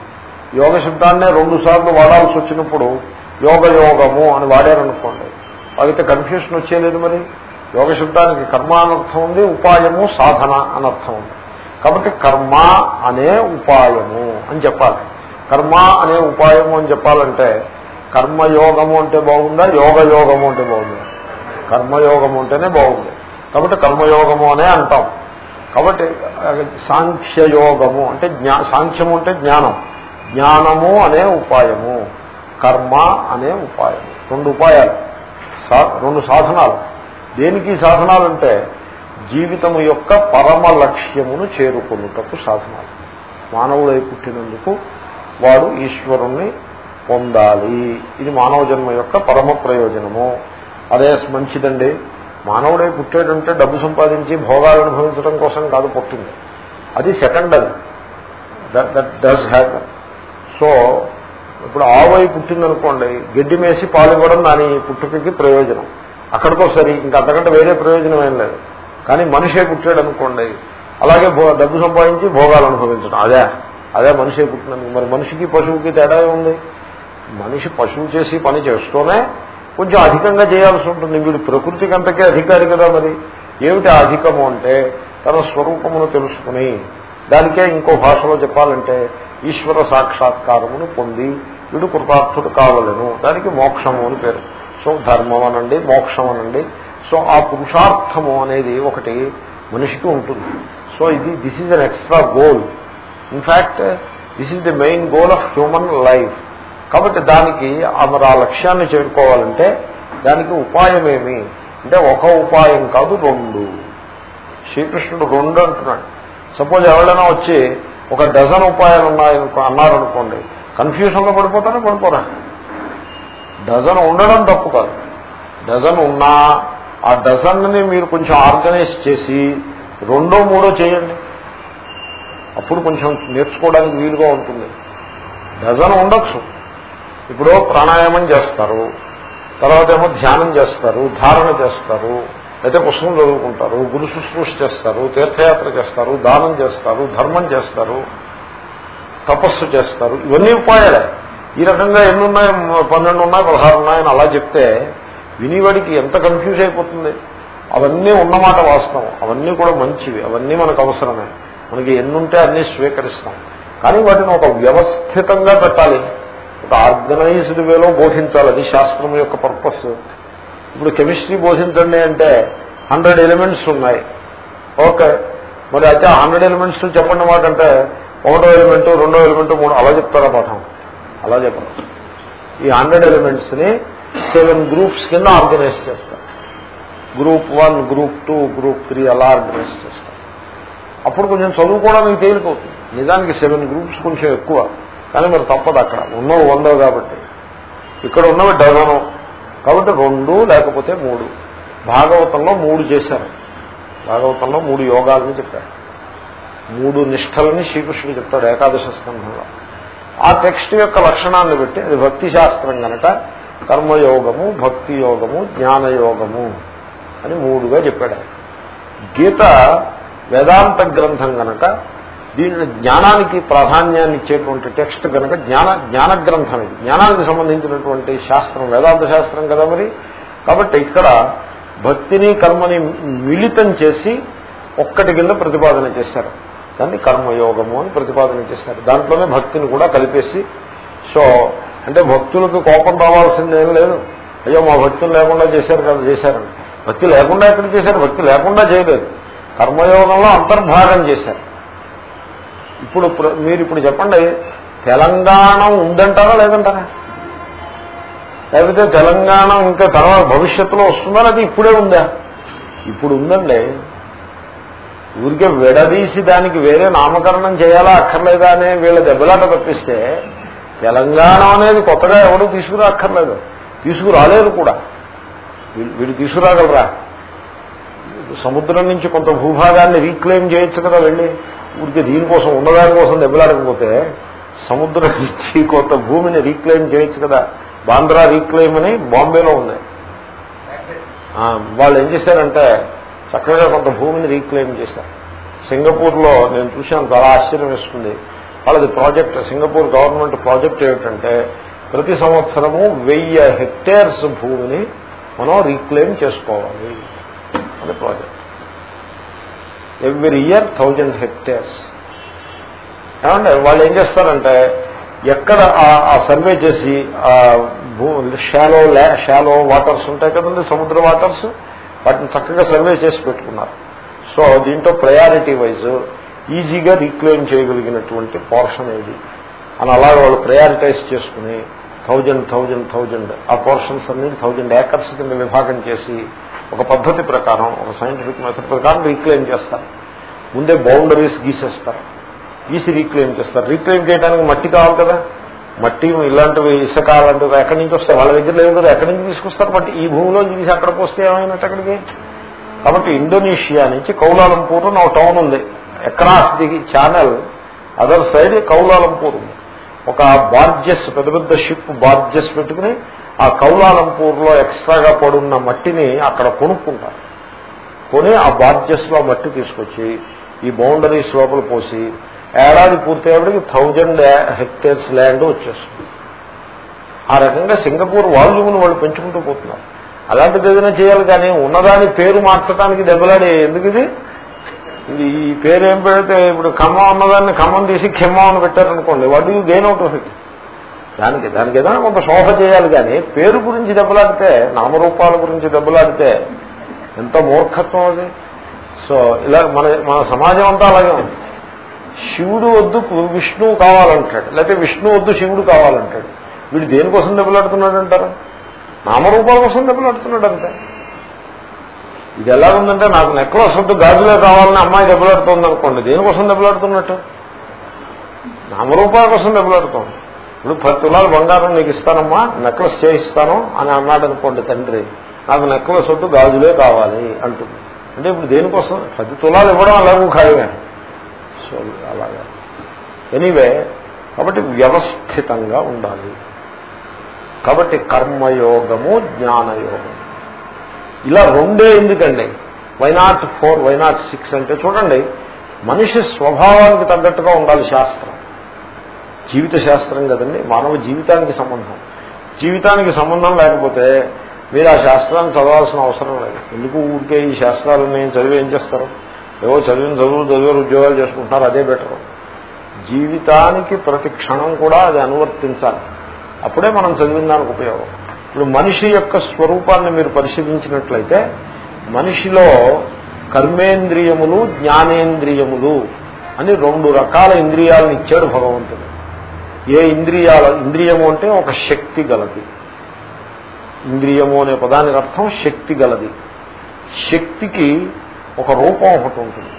యోగ శబ్దాన్నే రెండు సార్లు వాడాల్సి వచ్చినప్పుడు యోగ యోగము అని వాడారనుకోండి. వాళ్ళకి కన్ఫ్యూషన్ వచ్చేలేదు మరి. యోగ శబ్దానికి కర్మ అనర్థం ఉంది ఉపాయము సాధన అనర్థం ఉంది. కాబట్టి కర్మ అనే ఉపాయము అని చెప్పాలి. కర్మ అనే ఉపాయము అని చెప్పాలంటే కర్మయోగము అంటే బాగుందా? యోగ యోగము అంటే బాగుందా? కర్మయోగము అంటేనే బాగుంది. కాబట్టి కర్మయోగము అనే అంటాం. కాబట్టి సాంఖ్యయోగము అంటే జ్ఞా సాంఖ్యము అంటే జ్ఞానం. జ్ఞానము అనే ఉపాయము కర్మ అనే ఉపాయము. రెండు ఉపాయాలు. రెండు సాధనాలు. దేనికి సాధనాలంటే జీవితము యొక్క పరమ లక్ష్యమును చేరుకున్నటకు సాధనాలు. మానవుడై పుట్టినందుకు వాడు ఈశ్వరుణ్ణి పొందాలి. ఇది మానవ జన్మ యొక్క పరమ ప్రయోజనము. అదే మంచిదండి. మానవుడే పుట్టేటంటే డబ్బు సంపాదించి భోగాలు అనుభవించడం కోసం కాదు పుట్టింది. అది సెకండ్ అది దట్ డస్ హ్యాపన్ సో ఇప్పుడు ఆవై పుట్టిందనుకోండి గడ్డి మేసి పాల్గొనడం దాని పుట్టుకకి ప్రయోజనం. అక్కడితో సరి ఇంకా అంతకంటే వేరే ప్రయోజనం ఏం లేదు. కానీ మనిషే పుట్టాడు అనుకోండి అలాగే డబ్బు సంపాదించి భోగాలు అనుభవించడం. అదే అదే మనిషే పుట్టినందుకు మరి మనిషికి పశువుకి తేడా ఉంది మనిషి పశువు చేసి పని చేస్తూనే కొంచెం అధికంగా చేయాల్సి ఉంటుంది. వీడు ప్రకృతికి అంతకే అధికారి కదా మరి. ఏమిటి అధికము అంటే? తన స్వరూపమును తెలుసుకుని దానికే ఇంకో భాషలో చెప్పాలంటే ఈశ్వర సాక్షాత్కారమును పొంది వీడు కృతార్థుడు కావలను. దానికి మోక్షము అని పేరు. సో ధర్మం అనండి మోక్షం అనండి సో ఆ పురుషార్థము అనేది ఒకటి మనిషికి ఉంటుంది. సో ఇది this is an extra goal in fact this is the main goal of human life కాబట్టి దానికి మరి ఆ లక్ష్యాన్ని చేరుకోవాలంటే దానికి ఉపాయం ఏమి? అంటే ఒక ఉపాయం కాదు రెండు. శ్రీకృష్ణుడు రెండు అంటున్నాడు. సపోజ్ ఎవరైనా వచ్చి ఒక డజన్ ఉపాయాలు ఉన్నాయనుకో అన్నారనుకోండి కన్ఫ్యూషన్లో పడిపోతానే పడిపోరా? డజన్ ఉండడం తప్పు కాదు. డజన్ ఉన్నా ఆ డజన్ని మీరు కొంచెం ఆర్గనైజ్ చేసి రెండో మూడో చేయండి. అప్పుడు కొంచెం నేర్చుకోవడానికి వీలుగా ఉంటుంది. డజన్ ఉండొచ్చు. ఇప్పుడు ప్రాణాయామం చేస్తారు తర్వాత ఏమో ధ్యానం చేస్తారు ధారణ చేస్తారు అయితే పుస్తకం చదువుకుంటారు గురు శుశ్రూష చేస్తారు తీర్థయాత్ర చేస్తారు దానం చేస్తారు ధర్మం చేస్తారు తపస్సు చేస్తారు ఇవన్నీ ఉపాయాలే. ఈ రకంగా ఎన్నున్నాయి పన్నెండు ఉన్నాయి పదహారు ఉన్నాయని అలా చెప్తే వినివాడికి ఎంత కన్ఫ్యూజ్ అయిపోతుంది. అవన్నీ ఉన్నమాట వాస్తవం. అవన్నీ కూడా మంచివి. అవన్నీ మనకు అవసరమే. మనకి ఎన్నుంటే అన్నీ స్వీకరిస్తాం. కానీ వాటిని ఒక వ్యవస్థితంగా పెట్టాలి. ఒక ఆర్గనైజ్డ్ వేలో బోధించాలి అది శాస్త్రం యొక్క పర్పస్. ఇప్పుడు కెమిస్ట్రీ బోధించండి అంటే హండ్రెడ్ ఎలిమెంట్స్ ఉన్నాయి. ఓకే. మరి అయితే హండ్రెడ్ ఎలిమెంట్స్ చెప్పండి మాట అంటే ఒకటో ఎలిమెంట్ రెండో ఎలిమెంట్ మూడు అలా చెప్తారా పాఠం? అలా చెప్పండి. ఈ హండ్రెడ్ ఎలిమెంట్స్ని సెవెన్ గ్రూప్స్ కింద ఆర్గనైజ్ చేస్తారు. Group one group two group three అలా ఆర్గనైజ్ చేస్తారు. అప్పుడు కొంచెం చదువుకోవడానికి తేలిపోతుంది నిజానికి సెవెన్ గ్రూప్స్ కొంచెం ఎక్కువ. కానీ మరి తప్పదు అక్కడ. ఉన్నవి వందవు కాబట్టి. ఇక్కడ ఉన్నవి డజను. కాబట్టి రెండు లేకపోతే మూడు. భాగవతంలో మూడు చేశారు. భాగవతంలో మూడు యోగాలని చెప్పారు. మూడు నిష్టలని శ్రీకృష్ణుడు చెప్తాడు ఏకాదశ స్కంధంలో. ఆ టెక్స్ట్ యొక్క లక్షణాన్ని బట్టి అది భక్తి శాస్త్రం కనుక కర్మయోగము భక్తి యోగము జ్ఞానయోగము అని మూడుగా చెప్పాడు. గీత వేదాంత గ్రంథం కనుక దీని జ్ఞానానికి ప్రాధాన్యాన్ని ఇచ్చేటువంటి టెక్స్ట్ కనుక జ్ఞాన జ్ఞాన గ్రంథం ఇది. జ్ఞానానికి సంబంధించినటువంటి శాస్త్రం వేదాంత శాస్త్రం కదా మరి? కాబట్టి ఇక్కడ భక్తిని కర్మని మిళితం చేసి ఒక్కటి కింద ప్రతిపాదన చేశారు. దాన్ని కర్మయోగము అని ప్రతిపాదన చేశారు. దాంట్లోనే భక్తిని కూడా కలిపేసి సో అంటే భక్తులకు కోపం రావాల్సిందేం లేదు. అయ్యో మా భక్తులు లేకుండా చేశారు కదా చేశారని భక్తి లేకుండా ఎక్కడ చేశారు? భక్తి లేకుండా చేయలేదు. కర్మయోగంలో అంతర్భాగం చేశారు. ఇప్పుడు మీరు ఇప్పుడు చెప్పండి తెలంగాణ ఉందంటారా లేదంటారా? లేకపోతే తెలంగాణ ఇంకా తర్వాత భవిష్యత్తులో వస్తుందా అది ఇప్పుడే ఉందా? ఇప్పుడు ఉందండి. ఊరికే విడదీసి దానికి వేరే నామకరణం చేయాలా అక్కర్లేదా అనే వీళ్ళ దెబ్బలాట తప్పిస్తే తెలంగాణ అనేది కొత్తగా ఎవరు తీసుకురా అక్కర్లేదు తీసుకురాలేదు కూడా వీడు తీసుకురాగలరా? సముద్రం నుంచి కొంత భూభాగాన్ని రీక్లెయిమ్ చేయొచ్చు కదా వెళ్ళి. ఊరికి దీనికోసం ఉన్నదానికోసం దెబ్బలాడకపోతే సముద్రం కొత్త కొంత భూమిని రీక్లెయిమ్ చేయొచ్చు కదా. బాంద్రా రీక్లెయిమ్ అని బాంబేలో ఉంది. వాళ్ళు ఏం చేశారంటే చక్కగా కొంత భూమిని రీక్లెయిమ్ చేశారు. సింగపూర్లో నేను చూశాను చాలా ఆశ్చర్యం వేస్తుంది. వాళ్ళది ప్రాజెక్ట్ సింగపూర్ గవర్నమెంట్ ప్రాజెక్ట్ ఏమిటంటే ప్రతి సంవత్సరము వెయ్యి హెక్టేర్స్ భూమిని మనం రీక్లెయిమ్ చేసుకోవాలి. అది project. Every year thousand hectares ఏమంటే వాళ్ళు ఏం చేస్తారంటే ఎక్కడ ఆ- సర్వే చేసి ఆ భూ షాలో షాలో వాటర్స్ ఉంటాయి కదండి సముద్ర వాటర్స్ వాటిని చక్కగా సర్వే చేసి పెట్టుకున్నారు. సో దీంట్లో ప్రయారిటీ వైజ్ ఈజీగా రీక్లెయిమ్ చేయగలిగినటువంటి పోర్షన్ ఏది? అని అలాగే వాళ్ళు ప్రయారిటైజ్ చేసుకుని థౌజండ్ థౌజండ్ థౌజండ్ ఆ పోర్షన్స్ అన్ని థౌజండ్ ఏకర్స్ కింద విభాగం చేసి ఒక పద్ధతి ప్రకారం ఒక సైంటిఫిక్ మెథడ్ ప్రకారం రీక్లెయిమ్ చేస్తారు. ముందే బౌండరీస్ గీసేస్తారు. గీసి రీక్లెయిమ్ చేస్తారు. రీక్లెయిమ్ చేయడానికి మట్టి కావాలి కదా? మట్టి ఇలాంటివి ఇసుక అలాంటివి ఎక్కడి నుంచి వస్తాయి? వాళ్ళ దగ్గర లేదు కదా ఎక్కడి నుంచి తీసుకొస్తారు? మట్టి ఈ భూమిలో తీసి అక్కడికి వస్తే ఏమైనట్టు అక్కడికి? కాబట్టి ఇండోనేషియా నుంచి కౌలాలంపూర్ అని ఒక టౌన్ ఉంది. Across the channel other side Kuala Lumpur ఉంది. ఒక బార్జెస్ పెద్ద పెద్ద షిప్ బార్జెస్ పెట్టుకుని ఆ కౌలాలంపూర్లో ఎక్స్ట్రాగా పడున్న మట్టిని అక్కడ కొనుక్కుంటారు. కొని ఆ బార్జెస్లో మట్టి తీసుకొచ్చి ఈ బౌండరీస్ లోపల పోసి ఏడాది పూర్తయ్యేప్పటికి థౌజండ్ హెక్టేర్స్ ల్యాండ్ వచ్చేస్తుంది. ఆ రకంగా సింగపూర్ వాల్యూమ్ను వాళ్ళు పెంచుకుంటూ పోతున్నారు. అలాంటిది ఏదైనా చేయాలి కానీ ఉన్నదాని పేరు మార్చడానికి దెబ్బలాడే ఎందుకు ఇది? ఇది ఈ పేరేం పెడితే ఇప్పుడు ఖమ్మం అన్నదాన్ని ఖమ్మం తీసి ఖమ్మం అని పెట్టారనుకోండి what you gain out of it దానికి దానికి ఏదైనా కొంత శోభ చేయాలి కానీ పేరు గురించి దెబ్బలాడితే నామరూపాల గురించి దెబ్బలాడితే ఎంత మూర్ఖత్వం అది? సో ఇలా మన మన సమాజం అంతా అలాగే ఉంది. శివుడు వద్దు విష్ణువు కావాలంటాడు. లేకపోతే విష్ణు వద్దు శివుడు కావాలంటాడు. వీడు దేనికోసం దెబ్బలాడుతున్నాడు అంటారు నామరూపాల కోసం దెబ్బలాడుతున్నాడు అంతే ఇది ఎలా ఉందంటే నాకు నెక్లెస్ వద్దు గాజులే కావాలని అమ్మాయి దెబ్బలాడుతోంది అనుకోండి దేనికోసం దెబ్బలాడుతున్నట్టు? నామరూపాల కోసం దెబ్బలాడుతోంది. ఇప్పుడు పది తులాలు బంగారం నీకు ఇస్తానమ్మా నెక్లెస్ చేయిస్తాను అని అన్నాడు అనుకోండి తండ్రి నాకు నెక్లెస్ వద్దు గాజులే కావాలి అంటుంది. అంటే ఇప్పుడు దేనికోసం? పది తులాలు ఇవ్వడం అలాగూ ఖాయమే. సో అలాగా. ఎనీవే కాబట్టి వ్యవస్థితంగా ఉండాలి. కాబట్టి కర్మయోగము జ్ఞానయోగం ఇలా రెండే ఎందుకండి? వైనాట్ ఫోర్ వైనాట్ సిక్స్ అంటే చూడండి మనిషి స్వభావానికి తగ్గట్టుగా ఉండాలి శాస్త్రం. జీవిత శాస్త్రం కదండి మానవ జీవితానికి సంబంధం. జీవితానికి సంబంధం లేకపోతే మీరు ఆ శాస్త్రాన్ని చదవాల్సిన అవసరం లేదు. ఎందుకు ఊరికే ఈ శాస్త్రాలు నేను చదివి ఏం చేస్తారు? ఏవో చదివిన చదువులు చదివారు ఉద్యోగాలు చేసుకుంటున్నారు అదే బెటర్. జీవితానికి ప్రతి క్షణం కూడా అది అనువర్తించాలి. అప్పుడే మనం చదివిన దానికి ఉపయోగం. ఇప్పుడు మనిషి యొక్క స్వరూపాన్ని మీరు పరిశీలించినట్లయితే మనిషిలో కర్మేంద్రియములు జ్ఞానేంద్రియములు అని రెండు రకాల ఇంద్రియాలను ఇచ్చాడు భగవంతుడు. ఏ ఇంద్రియాల ఇంద్రియము అంటే ఒక శక్తి గలది. ఇంద్రియము అనే పదానికి అర్థం శక్తి గలది. శక్తికి ఒక రూపం ఒకటి ఉంటుంది.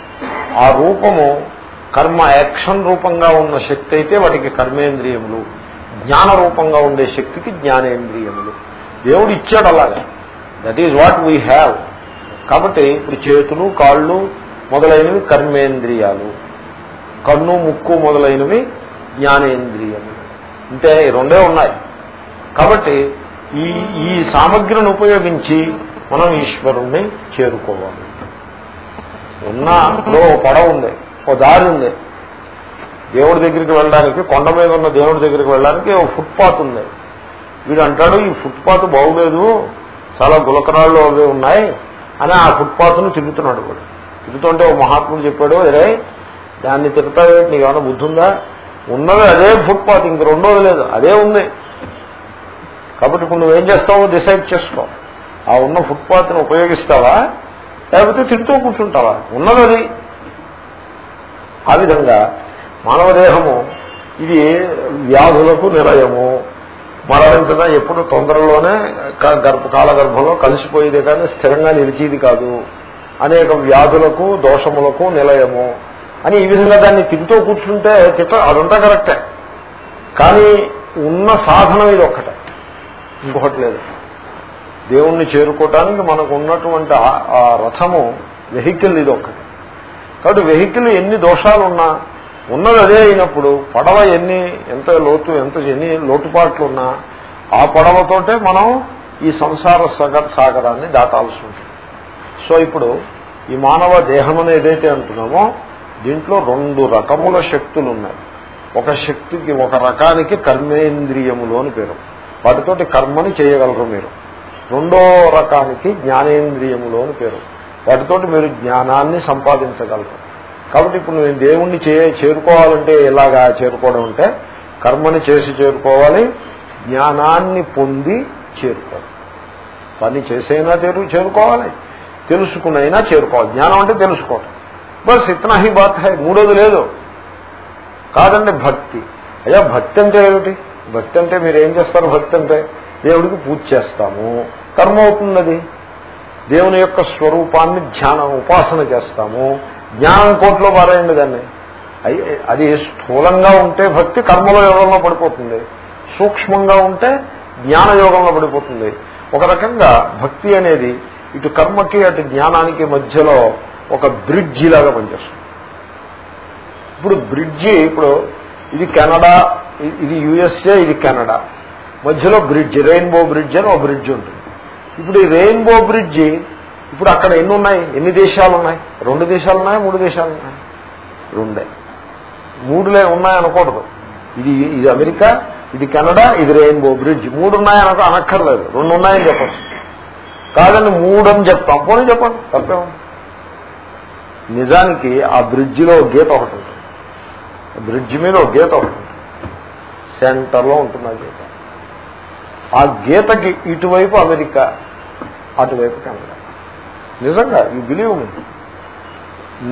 ఆ రూపము కర్మ యాక్షన్ రూపంగా ఉన్న శక్తి అయితే వాటికి కర్మేంద్రియములు. జ్ఞాన రూపంగా ఉండే శక్తికి జ్ఞానేంద్రియములు. దేవుడు ఇచ్చాడు అలాగా. That is what we have కాబట్టి ఇప్పుడు చేతులు కాళ్ళు మొదలైనవి కర్మేంద్రియాలు. కన్ను ముక్కు మొదలైనవి జ్ఞానేంద్రియము అంటే రెండే ఉన్నాయి. కాబట్టి ఈ ఈ సామగ్రిని ఉపయోగించి మనం ఈశ్వరుణ్ణి చేరుకోవాలి. ఉన్న ఓ పడ ఉంది ఓ దారి ఉంది. దేవుడి దగ్గరికి వెళ్ళడానికి కొండ మీద ఉన్న దేవుడి దగ్గరికి వెళ్ళడానికి ఓ ఫుట్పాత్ ఉంది. వీడు అంటాడు ఈ ఫుట్పాత్ బాగులేదు చాలా గులకరాళ్ళు అవి ఉన్నాయి అని ఆ ఫుట్పాత్ను తిరుగుతున్నాడు వాడు. తిరుగుతుంటే ఓ మహాత్ముడు చెప్పాడు అరే దాన్ని తిరుగుతావే నీకేమైనా ఏమైనా బుద్ధి ఉందా ఉన్నది అదే ఫుట్పాత్ ఇంక రెండోది లేదు అదే ఉంది. కాబట్టి ఇప్పుడు నువ్వేం చేస్తావో డిసైడ్ చేసుకో. ఆ ఉన్న ఫుట్పాత్ని ఉపయోగిస్తావా? లేకపోతే తింటూ కూర్చుంటావా? ఉన్నదది. ఆ విధంగా మానవ దేహము ఇది వ్యాధులకు నిలయము. మరణించడం ఎప్పుడు తొందరలోనే గర్భ కాలగర్భంలో కలిసిపోయేదే కానీ స్థిరంగా నిలిచేది కాదు. అనేక వ్యాధులకు దోషములకు నిలయము. అని ఈ విధంగా దాన్ని తింటూ కూర్చుంటే తిట్ట అదంతా కరెక్టే. కానీ ఉన్న సాధనం ఇది ఒక్కటే. ఇంకొకటి లేదు. దేవుణ్ణి చేరుకోవటానికి మనకు ఉన్నటువంటి ఆ- రథము వెహికల్ ఇది ఒక్కటి. కాబట్టి వెహికల్ ఎన్ని దోషాలు ఉన్నా ఉన్నది అదే అయినప్పుడు పడవ ఎన్ని ఎంత లోతు ఎంత ఎన్ని లోటుపాట్లు ఉన్నా ఆ పడవతోటే మనం ఈ సంసార సగ సాగరాన్ని దాటాల్సి ఉంటుంది. సో ఇప్పుడు ఈ మానవ దేహం అని ఏదైతే అంటున్నామో దీంట్లో రెండు రకముల శక్తులు ఉన్నాయి ఒక శక్తికి ఒక రకానికి కర్మేంద్రియములు అని పేరు. వాటితోటి కర్మని చేయగలరు మీరు. రెండో రకానికి జ్ఞానేంద్రియములు అని పేరు. వాటితోటి మీరు జ్ఞానాన్ని సంపాదించగలరు. కాబట్టి ఇప్పుడు నేను దేవుణ్ణి చే చేరుకోవాలంటే ఎలాగా చేరుకోవడం అంటే కర్మని చేసి చేరుకోవాలి జ్ఞానాన్ని పొంది చేరుకోవాలి. పని చేసైనా చేరు చేరుకోవాలి తెలుసుకునైనా చేరుకోవాలి. జ్ఞానం అంటే తెలుసుకోవటం. బస్ ఇతనా హీ బాత్ హై మూడోది లేదు. కాదండి భక్తి. అయ్యా భక్తి అంటే ఏమిటి? భక్తి అంటే మీరు ఏం చేస్తారు భక్తి అంటే? దేవుడికి పూజ చేస్తాము. కర్మ అవుతుంది అది దేవుని యొక్క స్వరూపాన్ని ధ్యానం ఉపాసన చేస్తాము. జ్ఞానం కోట్లో పారేయండి దాన్ని. అది స్థూలంగా ఉంటే భక్తి కర్మల యోగంలో పడిపోతుంది. సూక్ష్మంగా ఉంటే జ్ఞాన యోగంలో పడిపోతుంది. ఒక రకంగా భక్తి అనేది ఇటు కర్మకి అటు జ్ఞానానికి మధ్యలో ఒక బ్రిడ్జి లాగా పనిచేస్తుంది. ఇప్పుడు బ్రిడ్జి ఇప్పుడు ఇది కెనడా ఇది యుఎస్ఏ ఇది కెనడా. మధ్యలో బ్రిడ్జ్ రెయిన్బో బ్రిడ్జ్ అని ఒక బ్రిడ్జ్ ఉంటుంది. ఇప్పుడు ఈ రెయిన్బో బ్రిడ్జి ఇప్పుడు అక్కడ ఎన్ని ఉన్నాయి ఎన్ని దేశాలు ఉన్నాయి రెండు దేశాలు ఉన్నాయి మూడు దేశాలు ఉన్నాయి రెండే. మూడులే ఉన్నాయనకూడదు. ఇది ఇది అమెరికా ఇది కెనడా ఇది రెయిన్బో బ్రిడ్జ్. మూడు ఉన్నాయి అనక అనక్కర్లేదు. రెండు ఉన్నాయని చెప్పచ్చు. కాదండి మూడు అని చెప్తాం. పోనీ చెప్పండి తప్పే నిజానికి ఆ బ్రిడ్జిలో ఒక గీత ఒకటి ఉంటుంది. బ్రిడ్జ్ మీద ఒక గీత ఒకటి ఉంటుంది. సెంటర్లో ఉంటుంది ఆ గీత ఆ గీతకి ఇటువైపు అమెరికా అటువైపు కెనడా. నిజంగా ఈ బిలీవ్ మీ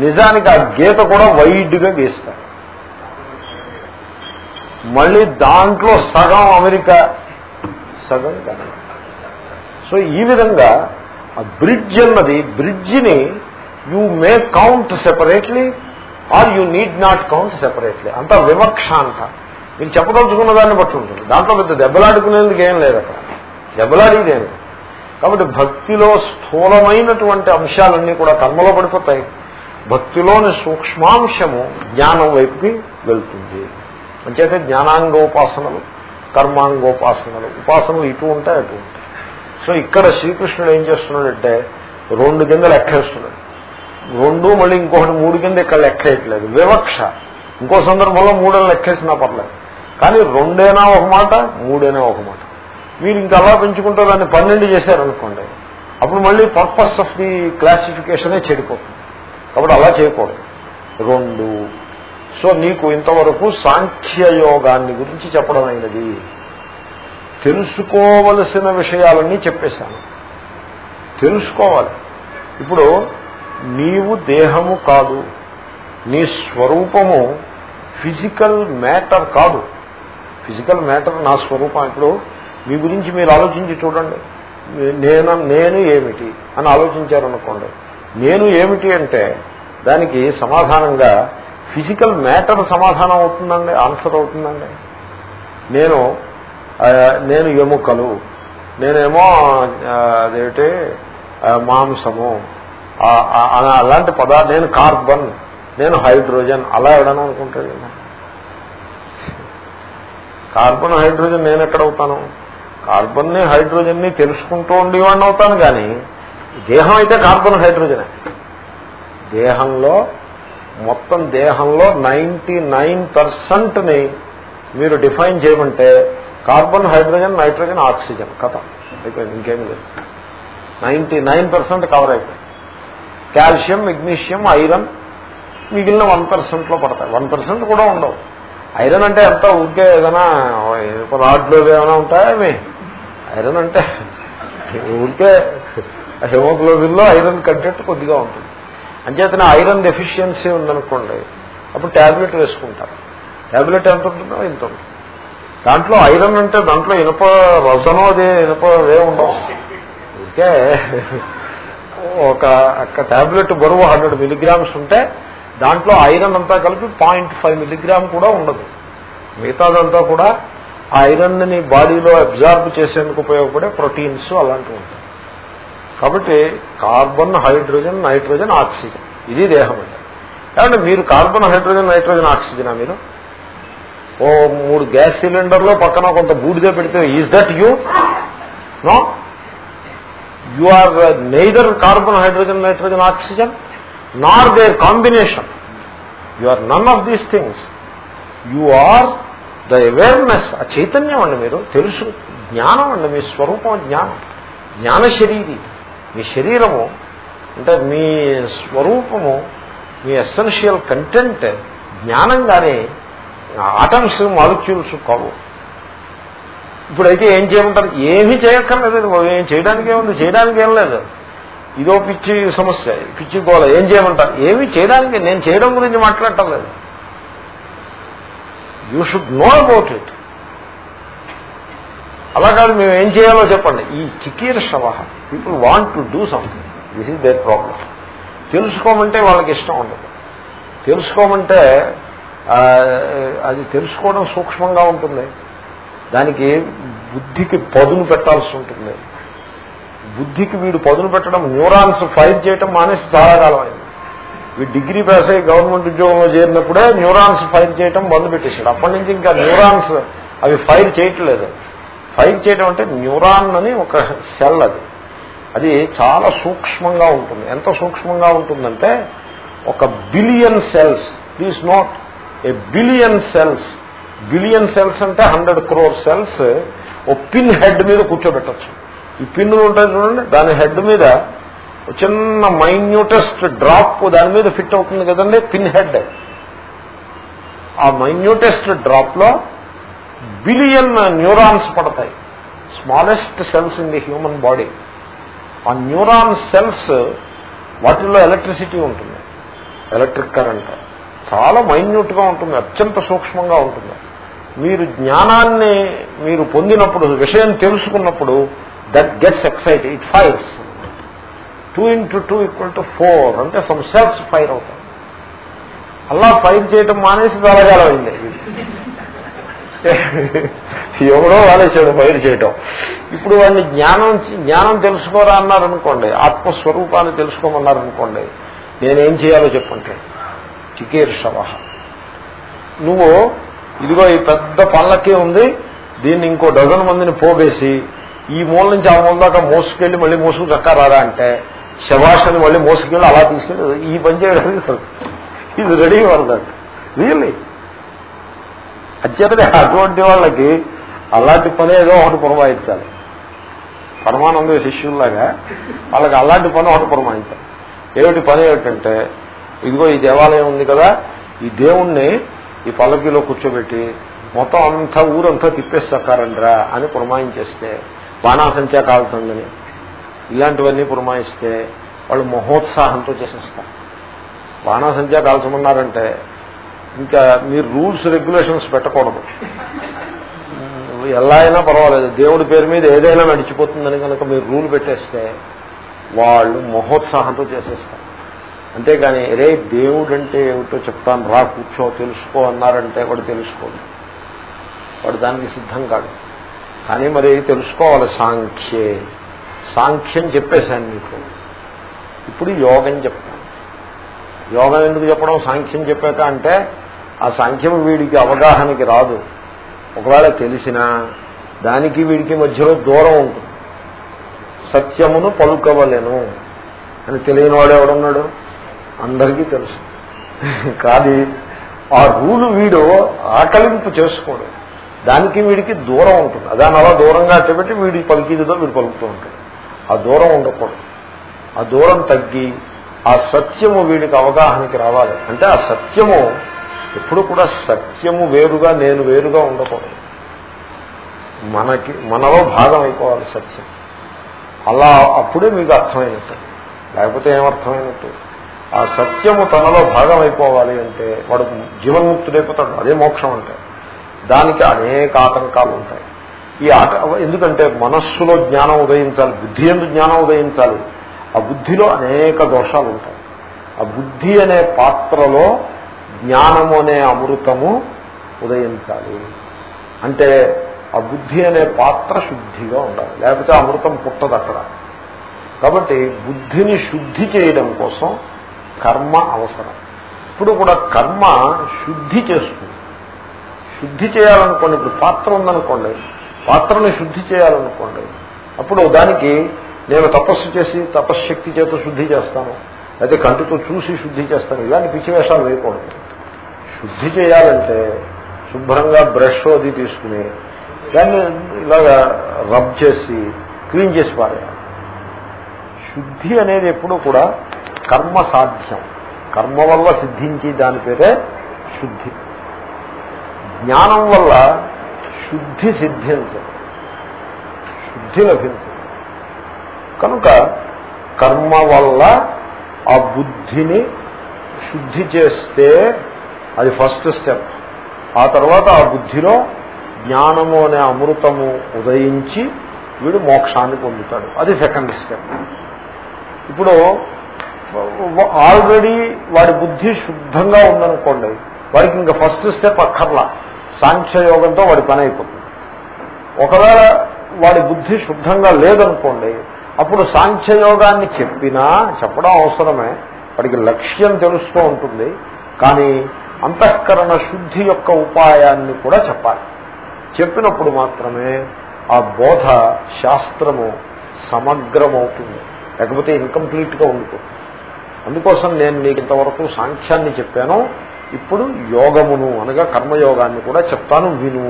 నిజానికి ఆ గీత కూడా వైడ్గా గీస్తారు మళ్ళీ దాంట్లో సగం అమెరికా సగం కెనడా సో ఈ విధంగా ఆ బ్రిడ్జ్ అన్నది బ్రిడ్జిని you may count separately or you need not count separately అంత వివక్ష అంట మీరు చెప్పదలుచుకున్న దాన్ని బట్టి ఉంటుంది. దాంట్లో పెద్ద దెబ్బలాడుకునేందుకు ఏం లేదు అక్కడ. దెబ్బలాడేదేమి కాబట్టి భక్తిలో స్థూలమైనటువంటి అంశాలన్నీ కూడా కర్మలో పడిపోతాయి. భక్తిలోని సూక్ష్మాంశము జ్ఞానం వైపుకి వెళ్తుంది. అంచేతే జ్ఞానాంగోపాసనలు కర్మాంగోపాసనలు ఉపాసనలు ఇటు ఉంటాయి అటు ఉంటాయి. సో ఇక్కడ శ్రీకృష్ణుడు ఏం చేస్తున్నాడంటే రెండు కింద లెక్కేస్తున్నాడు రెండు మళ్ళీ ఇంకొకటి మూడు కింద ఇక్కడ లెక్కేయట్లేదు వివక్ష. ఇంకో సందర్భంలో మూడని లెక్కేసినా పర్లేదు. కానీ రెండేనా ఒక మాట మూడైనా ఒక మాట. మీరు ఇంకా అలా పెంచుకుంటూ దాన్ని పన్నెండు చేశారనుకోండి అప్పుడు మళ్ళీ పర్పస్ ఆఫ్ ది క్లాసిఫికేషనే చెడిపోతుంది. కాబట్టి అలా చేయకూడదు. రెండు. సో నీకు ఇంతవరకు సాంఖ్యయోగాన్ని గురించి చెప్పడం అయినది. తెలుసుకోవలసిన విషయాలన్నీ చెప్పేశాను. తెలుసుకోవాలి. ఇప్పుడు నీవు దేహము కాదు నీ స్వరూపము ఫిజికల్ మ్యాటర్ కాదు. ఫిజికల్ మ్యాటర్ నా స్వరూపం. ఇప్పుడు మీ గురించి మీరు ఆలోచించి చూడండి. నేను నేను ఏమిటి అని ఆలోచించారనుకోండి. నేను ఏమిటి అంటే దానికి సమాధానంగా ఫిజికల్ మ్యాటర్ సమాధానం అవుతుందండి ఆన్సర్ అవుతుందండి. నేను నేను ఎముకలు నేనేమో అదేమిటి మాంసము అలాంటి పదా నేను కార్బన్ నేను హైడ్రోజన్ అలా ఎవడన్నా అనుకుంటాడు కార్బన్ హైడ్రోజన్ నేను ఎక్కడవుతాను? కార్బన్ని హైడ్రోజన్ని తెలుసుకుంటూ ఉండేవాడిని అవుతాను కానీ దేహం అయితే కార్బన్ హైడ్రోజనే. దేహంలో మొత్తం దేహంలో నైంటీ నైన్ పర్సెంట్ని మీరు డిఫైన్ చేయమంటే కార్బన్ హైడ్రోజన్ నైట్రోజన్ ఆక్సిజన్ కథ. అయిపోయింది ఇంకేం లేదు. నైంటీ నైన్ పర్సెంట్ కవర్ అయిపోయింది. కాల్షియం మెగ్నీషియం ఐరన్ మిగిలిన వన్ పర్సెంట్లో పడతాయి. వన్ పర్సెంట్ కూడా ఉండవు. ఐరన్ అంటే ఎంత ఊరికే ఏదైనా రాడ్లు ఏమైనా ఉంటాయా అవి ఐరన్ అంటే ఊరికే హెమోగ్లోబిన్లో ఐరన్ కంటెంట్ కొద్దిగా ఉంటుంది. అంచేతనే ఐరన్ డెఫిషియన్సీ ఉందనుకోండి అప్పుడు ట్యాబ్లెట్ వేసుకుంటారు. ట్యాబ్లెట్ ఎంత ఉంటుందో ఇంత ఉంటుంది. దాంట్లో ఐరన్ అంటే దాంట్లో ఇనప రసనో అదే ఇనప వే ఉండవు. ఊరికే ఒక ట్యాబ్లెట్ బరువు హండ్రెడ్ మిలిగ్రామ్స్ ఉంటే దాంట్లో ఐరన్ అంతా కలిపి పాయింట్ ఫైవ్ మిలిగ్రామ్ కూడా ఉండదు. మిగతాదంతా కూడా ఆ ఐరన్ని బాడీలో అబ్జార్బ్ చేసేందుకు ఉపయోగపడే ప్రోటీన్స్ అలాంటివి ఉంటాయి. కాబట్టి కార్బన్ హైడ్రోజన్ నైట్రోజన్ ఆక్సిజన్. ఇది దేహం అంటే. కాబట్టి మీరు కార్బన్ హైడ్రోజన్ నైట్రోజన్ ఆక్సిజనా మీరు? ఓ మూడు గ్యాస్ సిలిండర్లో పక్కన కొంత బూడిద పెడితే is that you know you are neither carbon hydrogen nitrogen oxygen nor their combination you are none of these things you are the awareness ఆ చైతన్యం అండి మీరు తెలుసు. జ్ఞానం అండి మీ స్వరూపం జ్ఞానం. జ్ఞాన శరీరి. మీ శరీరము అంటే మీ స్వరూపము మీ ఎసెన్షియల్ కంటెంట్ జ్ఞానంగానే ఆటమ్స్ మాలిక్యూల్స్ కావు. ఇప్పుడైతే ఏం చేయమంటారు? ఏమీ చేయక్కర్లేదు. ఏం చేయడానికి ఏముంది? చేయడానికి ఏం లేదు. ఇదో పిచ్చి సమస్య పిచ్చి గోళ ఏం చేయమంటారు? ఏమీ చేయడానికి నేను చేయడం గురించి మాట్లాడటం లేదు. You should know about it. అలా కాదు మేము ఏం చేయాలో చెప్పండి. ఈ చికీర్ శవ people want to do something. This is their problem తెలుసుకోమంటే వాళ్ళకి ఇష్టం ఉండదు. తెలుసుకోమంటే అది తెలుసుకోవడం సూక్ష్మంగా ఉంటుంది. దానికి బుద్ధికి పదును పెట్టాల్సి ఉంటుంది. బుద్ధికి వీడు పదును పెట్టడం న్యూరాన్స్ ఫైర్ చేయటం మానేసి చాలా కాలం అయింది వీడు డిగ్రీ పాస్ అయ్యి గవర్నమెంట్ ఉద్యోగంలో చేరినప్పుడే న్యూరాన్స్ ఫైర్ చేయటం బంద్ పెట్టేశాడు. అప్పటి నుంచి ఇంకా న్యూరాన్స్ అవి ఫైర్ చేయట్లేదు. ఫైర్ చేయడం అంటే న్యూరాన్ అని ఒక సెల్ అది. అది చాలా సూక్ష్మంగా ఉంటుంది. ఎంత సూక్ష్మంగా ఉంటుందంటే ఒక billion cells. Please note a billion cells billion cells అంటే హండ్రెడ్ క్రోర్ సెల్స్. ఓ పిన్ హెడ్ మీద కూర్చోబెట్టచ్చు. ఈ పిన్నులు ఉంటాయి చూడండి. దాని హెడ్ మీద చిన్న మైన్యూటెస్ట్ డ్రాప్ దాని మీద ఫిట్ అవుతుంది కదండి పిన్ హెడ్ ఆ మైన్యూటెస్ట్ డ్రాప్లో బిలియన్ న్యూరాన్స్ పడతాయి. Smallest cells in the human body ఆ న్యూరాన్ సెల్స్ వాటిల్లో ఎలక్ట్రిసిటీ ఉంటుంది. ఎలక్ట్రిక్ కరెంట్ చాలా మైన్యూట్గా ఉంటుంది అత్యంత సూక్ష్మంగా ఉంటుంది. మీరు జ్ఞానాన్ని మీరు పొందినప్పుడు విషయం తెలుసుకున్నప్పుడు that gets excite it fires two into two equal to four అంటే సమ్ సెల్స్ ఫైర్ అవుతాయి. అలా ఫైర్ చేయటం మానేసి వెలగాలం ఎవడో వాడేసాడు ఫైర్ చేయటం. ఇప్పుడు వాడిని జ్ఞానం జ్ఞానం తెలుసుకోరా అన్నారనుకోండి ఆత్మస్వరూపాన్ని తెలుసుకోమన్నారనుకోండి నేనేం చేయాలో చెప్పంటే చికీర్షవ నువ్వు ఇదిగో ఈ పెద్ద పళ్ళకి ఉంది దీన్ని ఇంకో డజన్ మందిని పోగేసి ఈ మూల నుంచి ఆ మూల దాకా మోసుకెళ్ళి మళ్ళీ మోసుకు చక్కారా అంటే శభాషని మళ్ళీ మోసుకెళ్ళి అలా తీసుకెళ్ళి ఈ పని చేయడానికి ఇది రెడీ వరదండి రియల్లీ అత్యంత అటువంటి వాళ్ళకి అలాంటి పని ఏదో ఒకటి పురమాయించాలి. పరమానంద శిష్యుల్లాగా వాళ్ళకి అలాంటి పని ఒకటి పురమాయించాలి. ఏమిటి పని ఏమిటంటే ఇదిగో ఈ దేవాలయం ఉంది కదా ఈ దేవుణ్ణి ఈ పల్లకిలో కూర్చోబెట్టి మొత్తం అంతా ఊరంతా తిప్పేస్తారండ్రా అని పురమాయించేస్తే బాణాసంచా కాలుతుందని. ఇలాంటివన్నీ పురమాయిస్తే వాళ్ళు మహోత్సాహంతో చేసేస్తారు. బాణాసంచా కాల్చమన్నారంటే ఇంకా మీరు రూల్స్ రెగ్యులేషన్స్ పెట్టకూడదు. ఎలా అయినా పర్వాలేదు. దేవుడి పేరు మీద ఏదైనా నడిచిపోతుందని కనుక మీరు రూల్ పెట్టేస్తే వాళ్ళు మహోత్సాహంతో చేసేస్తారు. అంతేగాని రే దేవుడు అంటే ఏమిటో చెప్తాను రా కూర్చో తెలుసుకో అన్నారంటే వాడు తెలుసుకోడు. వాడు దానికి సిద్ధం కాదు కానీ మరి తెలుసుకోవాలి సాంఖ్యే. సాంఖ్యం చెప్పేశాను మీకు. ఇప్పుడు యోగం చెప్తాను. యోగం ఎందుకు చెప్పడం? సాంఖ్యం చెప్పాక అంటే ఆ సాంఖ్యం వీడికి అవగాహనకి రాదు. ఒకవేళ తెలిసినా దానికి వీడికి మధ్యలో దూరం ఉంటుంది. సత్యమును పలుకవలేను అని తెలియని వాడు ఎవడున్నాడు? అందరికీ తెలుసు. కాదు ఆ రూలు వీడు ఆకలింపు చేసుకోడు. దానికి వీడికి దూరం ఉంటుంది. దాని అలా దూరంగా అట్టబెట్టి వీడి పలికిదితో వీడు పలుకుతూ ఉంటాడు. ఆ దూరం ఉండకూడదు. ఆ దూరం తగ్గి ఆ సత్యము వీడికి అవగాహనకి రావాలి. అంటే ఆ సత్యము ఎప్పుడు కూడా సత్యము వేరుగా నేను వేరుగా ఉండకూడదు. మనకి మనలో భాగం అయిపోవాలి సత్యం. అలా అప్పుడే మీకు అర్థమైనట్టు. లేకపోతే ఏమర్థమైనట్టు ఆ సత్యము తనలో భాగం అయిపోవాలి అంటే వాడు జీవన్ముక్తుడైపోతాడు. అదే మోక్షం అంటే. దానికి అనేక ఆటంకాలు ఉంటాయి. ఈ ఆట. ఎందుకంటే మనస్సులో జ్ఞానం ఉదయించాలి బుద్ధి ఎందు జ్ఞానం ఉదయించాలి. ఆ బుద్ధిలో అనేక దోషాలు ఉంటాయి. ఆ బుద్ధి అనే పాత్రలో జ్ఞానము అనే అమృతము ఉదయించాలి. అంటే ఆ బుద్ధి అనే పాత్ర శుద్ధిగా ఉండాలి. లేకపోతే అమృతం పుట్టదు అక్కడ. కాబట్టి బుద్ధిని శుద్ధి చేయడం కోసం కర్మ అవసరం. ఇప్పుడు కూడా కర్మ శుద్ధి చేస్తుంది. శుద్ధి చేయాలనుకోండి ఇప్పుడు పాత్ర ఉందనుకోండి పాత్రని శుద్ధి చేయాలనుకోండి. అప్పుడు దానికి నేను తపస్సు చేసి తపశ్శక్తి చేత శుద్ధి చేస్తాను. అయితే కంటితో చూసి శుద్ధి చేస్తాను. ఇలాంటి పిచ్చి వేషాలు వేయకూడదు. శుద్ధి చేయాలంటే శుభ్రంగా బ్రష్ అది తీసుకుని దాన్ని ఇలాగా రబ్ చేసి క్లీన్ చేసి పారేయాలి శుద్ధి అనేది ఎప్పుడూ కూడా కర్మ సాధ్యం. కర్మ వల్ల సిద్ధించి దాని పేరే శుద్ధి. జ్ఞానం వల్ల శుద్ధి సిద్ధించదు శుద్ధి లభించదు. కనుక కర్మ వల్ల ఆ బుద్ధిని శుద్ధి చేస్తే అది ఫస్ట్ స్టెప్. ఆ తర్వాత ఆ బుద్ధిలో జ్ఞానము అనే అమృతము ఉదయించి వీడు మోక్షాన్ని పొందుతాడు. అది సెకండ్ స్టెప్ ఇప్పుడు ఆల్రెడీ వాడి బుద్ధి శుద్ధంగా ఉందనుకోండి వాడికి ఇంకా ఫస్ట్ స్టెప్ అక్కర్లా. సాంఖ్యయోగంతో వాడి పని అయిపోతుంది. ఒకవేళ వాడి బుద్ధి శుద్ధంగా లేదనుకోండి అప్పుడు సాంఖ్యయోగాన్ని చెప్పినా చెప్పడం అవసరమే వాడికి లక్ష్యం తెలుస్తూ ఉంటుంది కానీ అంతఃకరణ శుద్ధి యొక్క ఉపాయాన్ని కూడా చెప్పాలి. చెప్పినప్పుడు మాత్రమే ఆ బోధ శాస్త్రము సమగ్రమవుతుంది. లేకపోతే ఇన్కంప్లీట్గా ఉండిపోతుంది. అందుకోసం నేను మీకు ఇంతవరకు సాంఖ్యాన్ని చెప్పాను. ఇప్పుడు యోగమును అనగా కర్మయోగాన్ని కూడా చెప్తాను విను.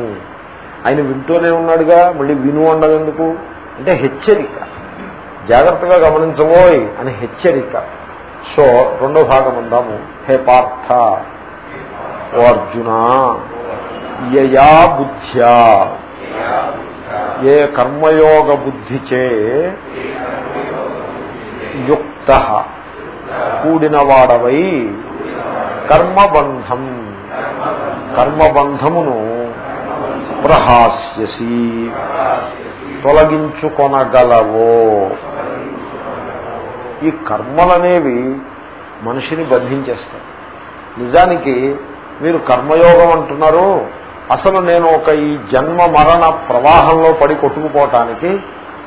ఆయన వింటూనే ఉన్నాడుగా మళ్ళీ విను అన్నదెందుకు అంటే హెచ్చరిక. జాగ్రత్తగా గమనించబోయ్ అని హెచ్చరిక. సో రెండో భాగం అందాము. హే పార్థ ఓ అర్జున యయా బుద్ధ్యా ఏ కర్మయోగ బుద్ధిచే యుక్త కూడినవాడవై కర్మబంధం. కర్మబంధమును ప్రహాస్యసి. తొలగించుకొనగలవో. ఈ కర్మలనేవి మనిషిని బంధించేస్తాయి. నిజానికి మీరు కర్మయోగం అంటున్నారు. అసలు నేను ఒక ఈ జన్మ మరణ ప్రవాహంలో పడి కొట్టుకుపోవటానికి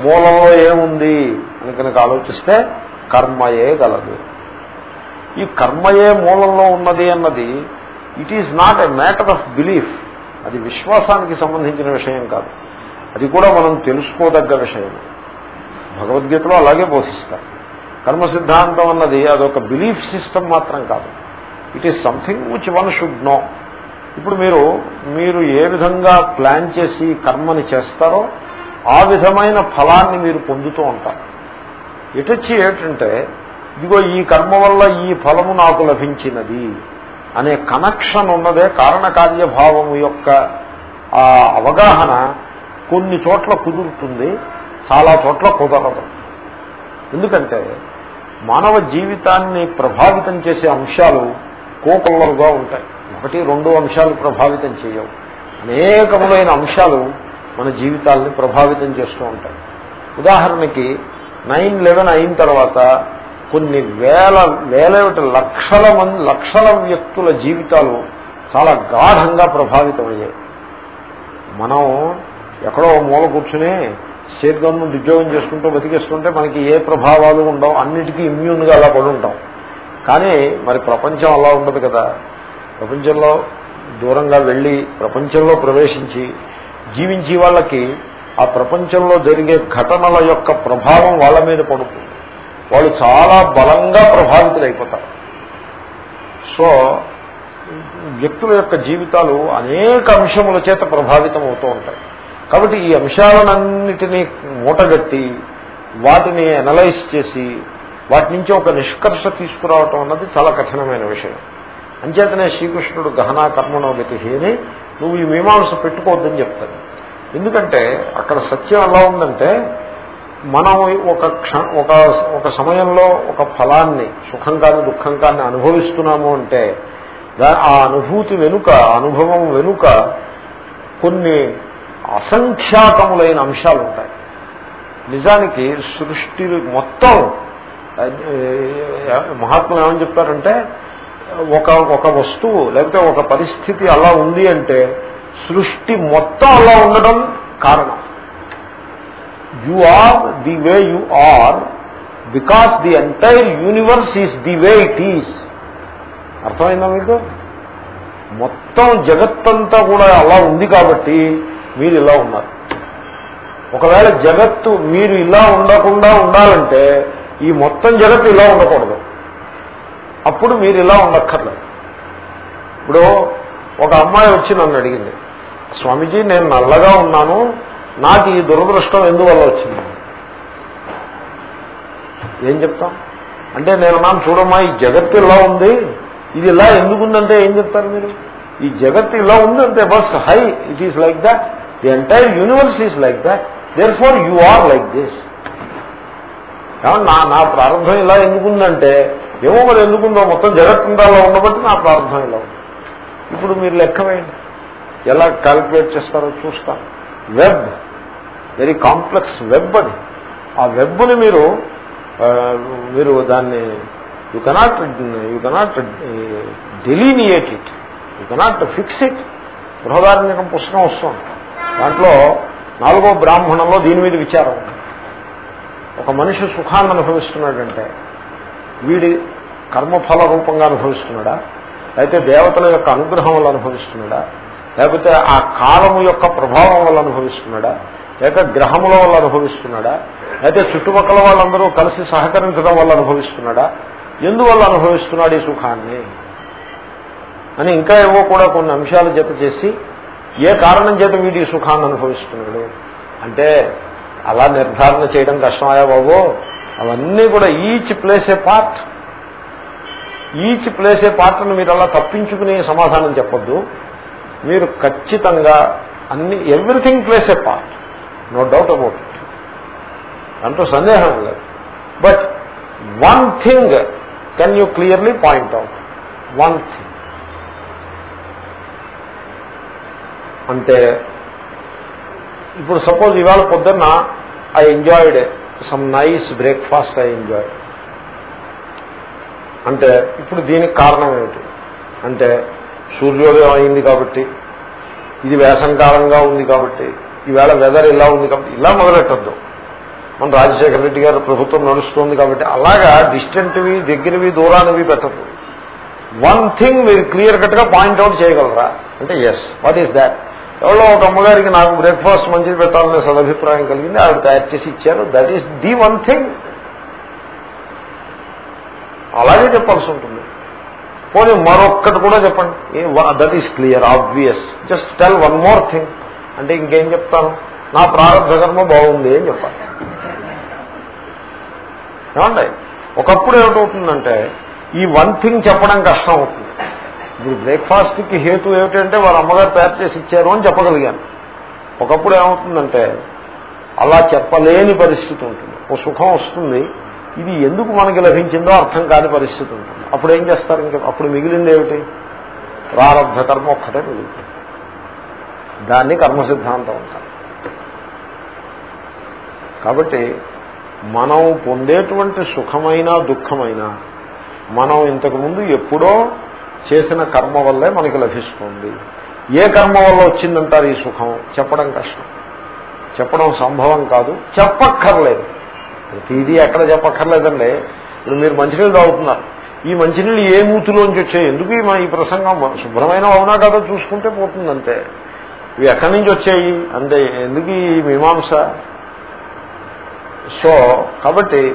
మూలంలో ఏముంది అని కనుక ఆలోచిస్తే కర్మయే గలదు. ఈ కర్మయే మూలంలో ఉన్నది అన్నది it is not a matter of belief అది విశ్వాసానికి సంబంధించిన విషయం కాదు. అది కూడా మనం తెలుసుకోదగ్గ విషయం. భగవద్గీతలో అలాగే బోధిస్తారు. కర్మ సిద్ధాంతం అన్నది అదొక బిలీఫ్ సిస్టమ్ మాత్రం కాదు. It is something which one should know ఇప్పుడు మీరు మీరు ఏ విధంగా ప్లాన్ చేసి కర్మని చేస్తారో ఆ విధమైన ఫలాన్ని మీరు పొందుతూ ఉంటారు. ఇటొచ్చి ఏంటంటే ఇదిగో ఈ కర్మ వల్ల ఈ ఫలము నాకు లభించినది అనే కనెక్షన్ ఉన్నదే కారణకార్యభావము యొక్క ఆ అవగాహన కొన్ని చోట్ల కుదురుతుంది చాలా చోట్ల కుదరదు. ఎందుకంటే మానవ జీవితాన్ని ప్రభావితం చేసే అంశాలు కోకొల్లలుగా ఉంటాయి. ఒకటి రెండు అంశాలు ప్రభావితం చేయవు. అనేకములైన అంశాలు మన జీవితాలని ప్రభావితం చేస్తూ ఉంటాయి. ఉదాహరణకి నైన్ లెవెన్ అయిన తర్వాత కొన్ని వేల వేల లక్షల మంది లక్షల వ్యక్తుల జీవితాలు చాలా గాఢంగా ప్రభావితమయ్యాయి. మనం ఎక్కడో మూల కూర్చుని స్టేట్ గవర్నమెంట్ ఉద్యోగం చేసుకుంటూ బతికేస్తుంటే మనకి ఏ ప్రభావాలు ఉండవు అన్నిటికీ ఇమ్యూన్గా అలా పడి ఉంటాం. కానీ మరి ప్రపంచం అలా ఉండదు కదా. ప్రపంచంలో దూరంగా వెళ్ళి ప్రపంచంలో ప్రవేశించి జీవించే వాళ్ళకి ఆ ప్రపంచంలో జరిగే ఘటనల యొక్క ప్రభావం వాళ్ళ మీద పడుతుంది. వాళ్ళు చాలా బలంగా ప్రభావితులైపోతారు. సో వ్యక్తుల యొక్క జీవితాలు అనేక అంశముల చేత ప్రభావితం అవుతూ ఉంటాయి. కాబట్టి ఈ అంశాలన్నిటినీ మూటగట్టి వాటిని అనలైజ్ చేసి వాటి నుంచి ఒక నిష్కర్ష తీసుకురావటం అన్నది చాలా కఠినమైన విషయం. అంచేతనే శ్రీకృష్ణుడు గహనా కర్మణో గతి అని నువ్వు ఈ మీమాంస పెట్టుకోవద్దని చెప్తాను ఎందుకంటే అక్కడ సత్యం ఎలా ఉందంటే మనం ఒక క్ష ఒక ఒక సమయంలో ఒక ఫలాన్ని సుఖం కానీ దుఃఖం కానీ అనుభవిస్తున్నాము అంటే ఆ అనుభూతి వెనుక అనుభవం వెనుక కొన్ని అసంఖ్యాకములైన అంశాలు ఉంటాయి. నిజానికి సృష్టి మొత్తం మహాత్ములు ఏమని చెప్తారంటే ఒక ఒక వస్తువు లేకపోతే ఒక పరిస్థితి అలా ఉంది అంటే సృష్టి మొత్తం అలా ఉండడం కారణం. You are the way you are because the entire universe is the way it is అర్థమైందా మీకు? మొత్తం జగత్తంతా కూడా అలా ఉంది కాబట్టి మీరు ఇలా ఉన్నారు. ఒకవేళ జగత్తు మీరు ఇలా ఉండకుండా ఉండాలంటే ఈ మొత్తం జగత్తు ఇలా ఉండకూడదు. అప్పుడు మీరు ఇలా ఉండక్కర్లేదు. ఇప్పుడు ఒక అమ్మాయి వచ్చి నన్ను అడిగింది స్వామీజీ నేను నల్లగా ఉన్నాను నాకు ఈ దురదృష్టం ఎందువల్ల వచ్చింది? ఏం చెప్తాం? అంటే నేను నాన్న చూడమ్మా ఈ జగత్తు ఇలా ఉంది. ఇది ఇలా ఎందుకుందంటే ఏం చెప్తారు మీరు? ఈ జగత్తు ఇలా ఉందంటే బస్ high it is like that the entire universe is like that therefore you are like this నా నా ప్రారంభం ఇలా ఎందుకుందంటే ఏమో మరి ఎందుకుందో మొత్తం జగత్తుందా ఉండబట్టి నా ప్రారంభం ఇలా ఉంది. ఇప్పుడు మీరు లెక్క వేయండి. ఎలా క్యాల్కులేట్ చేస్తారో చూస్తాను వెబ్ వెరీ కాంప్లెక్స్ వెబ్ అది. ఆ వెబ్ని మీరు మీరు దాన్ని you cannot you cannot delineate it you cannot fix it Brihadaranyakam పుస్తకం వస్తుంది. దాంట్లో నాలుగో బ్రాహ్మణంలో దీని మీద విచారం. ఒక మనిషి సుఖాన్ని అనుభవిస్తున్నాడంటే వీడి కర్మఫల రూపంగా అనుభవిస్తున్నాడా? అయితే దేవతల యొక్క అనుగ్రహం వల్ల అనుభవిస్తున్నాడా? లేకపోతే ఆ కాలము యొక్క ప్రభావం వల్ల అనుభవిస్తున్నాడా? లేక గ్రహముల వల్ల అనుభవిస్తున్నాడా? అయితే చుట్టుపక్కల వాళ్ళందరూ కలిసి సహకరించడం వల్ల అనుభవిస్తున్నాడా? ఎందువల్ల అనుభవిస్తున్నాడు ఈ సుఖాన్ని? అని ఇంకా ఏవో కూడా కొన్ని అంశాలు జత చేసి ఏ కారణం చేత వీడి సుఖాన్ని అనుభవిస్తున్నాడు? అంటే అలా నిర్ధారణ చేయడం కష్టమయ్యా బాబు. అవన్నీ కూడా each place a part. Each place a పార్ట్ను మీరు అలా తప్పించుకుని సమాధానం చెప్పొద్దు. మీరు ఖచ్చితంగా అన్ని everything place a part. No doubt about it దాంట్లో సందేహం లేదు. But one thing can you clearly point out one thing అంటే ఇప్పుడు సపోజ్ ఇవాళ పొద్దున్న I enjoyed some nice breakfast I enjoy అంటే ఇప్పుడు దీనికి కారణం ఏమిటి? అంటే సూర్యోదయం అయింది కాబట్టి ఇది వేసంకాలంగా ఉంది కాబట్టి ఈవేళ వెదర్ ఇలా ఉంది కాబట్టి ఇలా మొదలెట్టద్దు. మన రాజశేఖర రెడ్డి గారు ప్రభుత్వం నడుస్తుంది కాబట్టి అలాగా డిస్టెంట్వి దగ్గరవి దూరానివి పెట్టదు వన్ థింగ్ మీరు క్లియర్ కట్గా పాయింట్అవుట్ చేయగలరా? అంటే ఎస్ వాట్ ఈస్ దాట్ ఎవరో ఒక అమ్మగారికి నాకు బ్రేక్ఫాస్ట్ మంచిది పెట్టాలనే సదభిప్రాయం కలిగింది ఆవిడ తయారు చేసి ఇచ్చారు. That is the one thing అలాగే చెప్పాల్సి ఉంటుంది. పోనీ మరొక్కటి కూడా చెప్పండి. That is clear obvious just tell one more thing అంటే ఇంకేం చెప్తాను నా ప్రారంభ కర్మ బాగుంది అని చెప్పాలి. ఏమండి? ఒకప్పుడు ఏమిటవుతుందంటే ఈ వన్ థింగ్ చెప్పడం కష్టం అవుతుంది. ఇప్పుడు బ్రేక్ఫాస్ట్కి హేతు ఏమిటంటే వాళ్ళ అమ్మగారు తయారు చేసి ఇచ్చారు అని చెప్పగలిగాను. ఒకప్పుడు ఏమవుతుందంటే అలా చెప్పలేని పరిస్థితి ఉంటుంది. ఓ సుఖం వస్తుంది. ఇది ఎందుకు మనకి లభించిందో అర్థం కాని పరిస్థితి ఉంటుంది. అప్పుడు ఏం చేస్తారు ఇంకా? అప్పుడు మిగిలింది ఏమిటి? ప్రారంభ కర్మ ఒక్కటే మిగులుతుంది. దాన్ని కర్మ సిద్ధాంతం అంటారు. కాబట్టి మనం పొందేటువంటి సుఖమైన దుఃఖమైన మనం ఇంతకుముందు ఎప్పుడో చేసిన కర్మ వల్లే మనకి లభిస్తుంది. ఏ కర్మ వల్ల వచ్చిందంటారు ఈ సుఖం? చెప్పడం కష్టం. చెప్పడం సంభవం కాదు. చెప్పక్కర్లేదు. ప్రతిదీ ఎక్కడ చెప్పక్కర్లేదండి. ఇప్పుడు మీరు మంచినీళ్ళు తాగుతున్నారు. ఈ మంచినీళ్ళు ఏ మూతిలోంచి వచ్చాయి? ఎందుకు ఈ ప్రసంగం శుభ్రమైన అవునా కదా చూసుకుంటే పోతుందంటే ఇవి ఎక్కడి నుంచి వచ్చాయి? అంటే ఎందుకు ఈ మీమాంస? సో కాబట్టి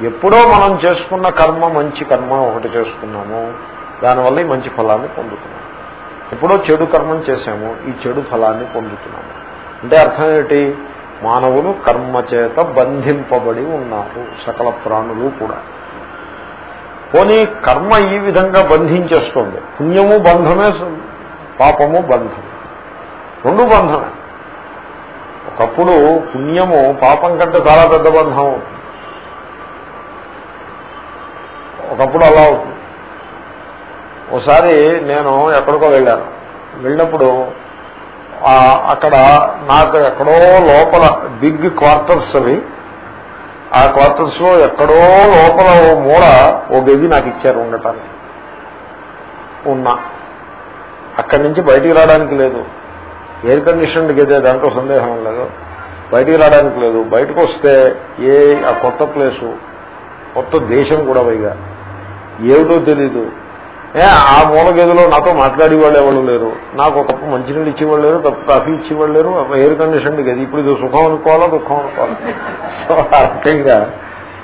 ఎప్పుడో మనం చేసుకున్న కర్మ మంచి కర్మ ఒకటి చేసుకున్నాము. దానివల్ల ఈ మంచి ఫలాన్ని పొందుతున్నాము ఎప్పుడో చెడు కర్మం చేశాము ఈ చెడు ఫలాన్ని పొందుతున్నాము. అంటే అర్థం ఏమిటి? మానవులు కర్మ చేత బంధింపబడి ఉన్నారు సకల ప్రాణులు కూడా. పోనీ కర్మ ఈ విధంగా బంధించేస్తుంది. పుణ్యము బంధమే పాపము బంధం. రెండు బంధమే ఒకప్పుడు పుణ్యము పాపం కంటే చాలా పెద్ద బంధం. ఒకప్పుడు అలా అవుతుంది. ఒకసారి నేను ఎక్కడికో వెళ్ళాను. వెళ్ళినప్పుడు అక్కడ నాకు ఎక్కడో లోపల బిగ్ క్వార్టర్స్ అవి. ఆ క్వార్టర్స్లో ఎక్కడో లోపల ఓ మూల ఓ గది నాకు ఇచ్చారు ఉండటానికి. ఉన్నా. అక్కడి నుంచి బయటికి రావడానికి లేదు. ఎయిర్ కండిషన్డ్ గదే దాంట్లో సందేహం లేదు బయటికి రావడానికి లేదు. బయటకు వస్తే ఏ ఆ కొత్త ప్లేసు కొత్త దేశం కూడా పైగా. ఏమిటో తెలీదు. ఆ మూల గదిలో నాతో మాట్లాడేవాళ్ళు ఎవరు లేరు. నాకు ఒక కప్పు మంచినీళ్ళు ఇచ్చేవాళ్ళు లేరు కప్పు కాఫీ ఇచ్చేవాళ్ళు లేరు. ఎయిర్ కండిషన్ గది ఇప్పుడు ఇది సుఖం అనుకోవాలా దుఃఖం అనుకోవాలా? సో ఆ రకంగా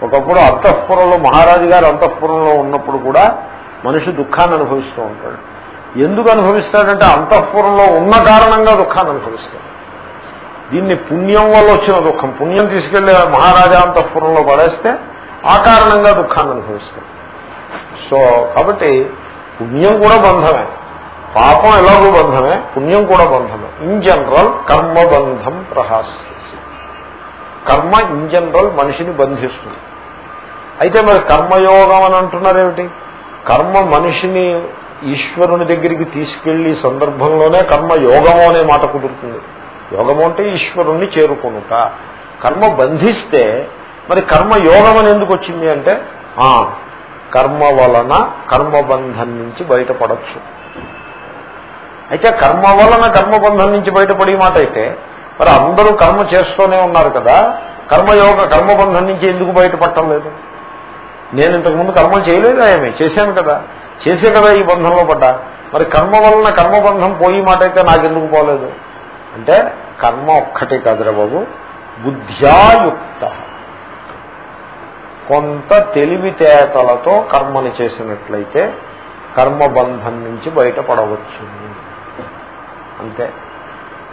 ఒకప్పుడు అంతఃపురంలో మహారాజు గారు అంతఃపురంలో ఉన్నప్పుడు కూడా మనిషి దుఃఖాన్ని అనుభవిస్తూ ఉంటాడు. ఎందుకు అనుభవిస్తాడంటే అంతఃపురంలో ఉన్న కారణంగా దుఃఖాన్ని అనుభవిస్తాడు. దీన్ని పుణ్యం వల్ల వచ్చిన దుఃఖం. పుణ్యం తీసుకెళ్ళే మహారాజా అంతఃపురంలో పడేస్తే ఆ కారణంగా దుఃఖాన్ని అనుభవిస్తాడు. సో కాబట్టి పుణ్యం కూడా బంధమే. పాపం ఎలాగో బంధమే పుణ్యం కూడా బంధమే. ఇన్ జనరల్ కర్మబంధం ప్రహాస్యసి. కర్మ ఇన్ జనరల్ మనిషిని బంధిస్తుంది. అయితే మరి కర్మయోగం అని అంటున్నారేమిటి? కర్మ మనిషిని ఈశ్వరుని దగ్గరికి తీసుకెళ్ళి సందర్భంలోనే కర్మ యోగము అనే మాట కుదురుతుంది. యోగము అంటే ఈశ్వరుణ్ణి చేరుకునుట. కర్మ బంధిస్తే మరి కర్మ యోగం అని ఎందుకు వచ్చింది అంటే కర్మ వలన కర్మబంధం నుంచి బయటపడచ్చు. అయితే కర్మ వలన కర్మబంధం నుంచి బయటపడే మాట అయితే మరి అందరూ కర్మ చేస్తూనే ఉన్నారు కదా కర్మయోగ కర్మబంధం నుంచి ఎందుకు బయటపడటం లేదు? నేను ఇంతకుముందు కర్మ చేయలేదు ఏమి? చేశాను కదా. చేసే కదా ఈ బంధంలో పడ్డా? మరి కర్మ వలన కర్మబంధం పోయి మాట అయితే నాకెందుకు పోలేదు? అంటే కర్మ ఒక్కటే కాదురా బాబు బుద్ధ్యాయుక్త. కొంత తెలివితేటలతో కర్మని చేసినట్లయితే కర్మబంధం నుంచి బయటపడవచ్చు. అంతే.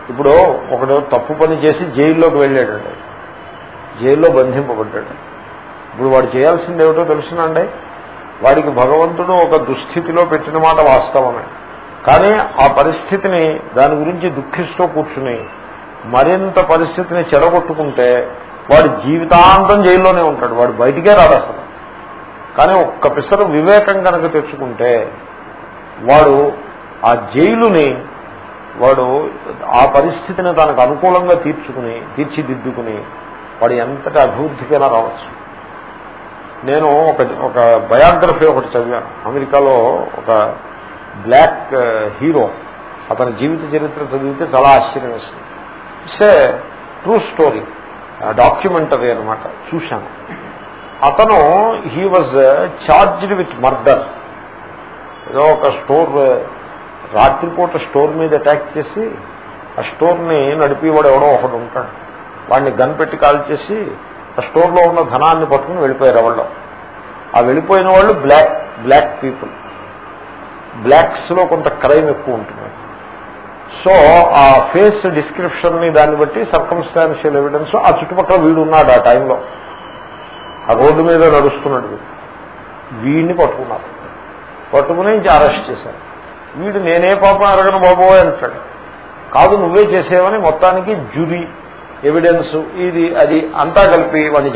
ఇప్పుడు ఒకడు తప్పు పని చేసి జైల్లోకి వెళ్ళాడండి జైల్లో బంధింపబడ్డాడు. ఇప్పుడు వాడు చేయాల్సింది ఏమిటో తెలుసునండి వాడికి భగవంతుడు ఒక దుస్థితిలో పెట్టిన మాట వాస్తవమే. కానీ ఆ పరిస్థితిని దాని గురించి దుఃఖిస్తూ కూర్చుని మరింత పరిస్థితిని చెడగొట్టుకుంటే వాడు జీవితాంతం జైల్లోనే ఉంటాడు. వాడు బయటికే రాడు అసలు. కానీ ఒక్క పిసరు వివేకం కనుక తెచ్చుకుంటే వాడు ఆ జైలుని వాడు ఆ పరిస్థితిని తనకు అనుకూలంగా తీర్చుకుని తీర్చిదిద్దుకుని వాడు ఎంతటి అభివృద్ధికైనా రావచ్చు. నేను ఒక ఒక బయోగ్రఫీ ఒకటి చదివాను. అమెరికాలో ఒక బ్లాక్ హీరో. అతని జీవిత చరిత్ర చదివితే చాలా ఆశ్చర్యం వేస్తుంది it's a true story documentary అనమాట చూశాను. అతను he was charged with murder. ఏదో ఒక స్టోర్ రాత్రిపూట స్టోర్ మీద అటాక్ చేసి ఆ స్టోర్ని నడిపేవాడు ఎవడో ఒకడు ఉంటాడు. వాడిని గన్ పెట్టి కాల్ చేసి స్టోర్లో ఉన్న ధనాన్ని పట్టుకుని వెళ్ళిపోయారు ఎవరిలో ఆ వెళ్ళిపోయిన వాళ్ళు బ్లాక్ బ్లాక్ పీపుల్. బ్లాక్స్లో కొంత క్రైమ్ ఎక్కువ ఉంటుంది. సో ఆ ఫేస్ డిస్క్రిప్షన్ని దాన్ని బట్టి సర్కమ్స్టాన్షియల్ ఎవిడెన్స్ ఆ చుట్టుపక్కల వీడు ఉన్నాడు ఆ టైంలో. ఆ రోడ్డు మీద నడుస్తున్నాడు వీడిని పట్టుకున్నారు. పట్టుకుని అరెస్ట్ చేశారు. వీడు నేనే పాపం అరగను బాబోయ్ అంటాడు. కాదు నువ్వే చేసేవని మొత్తానికి జురీ ఎవిడెన్స్ ఇది అది అంతా కలిపి వాడిని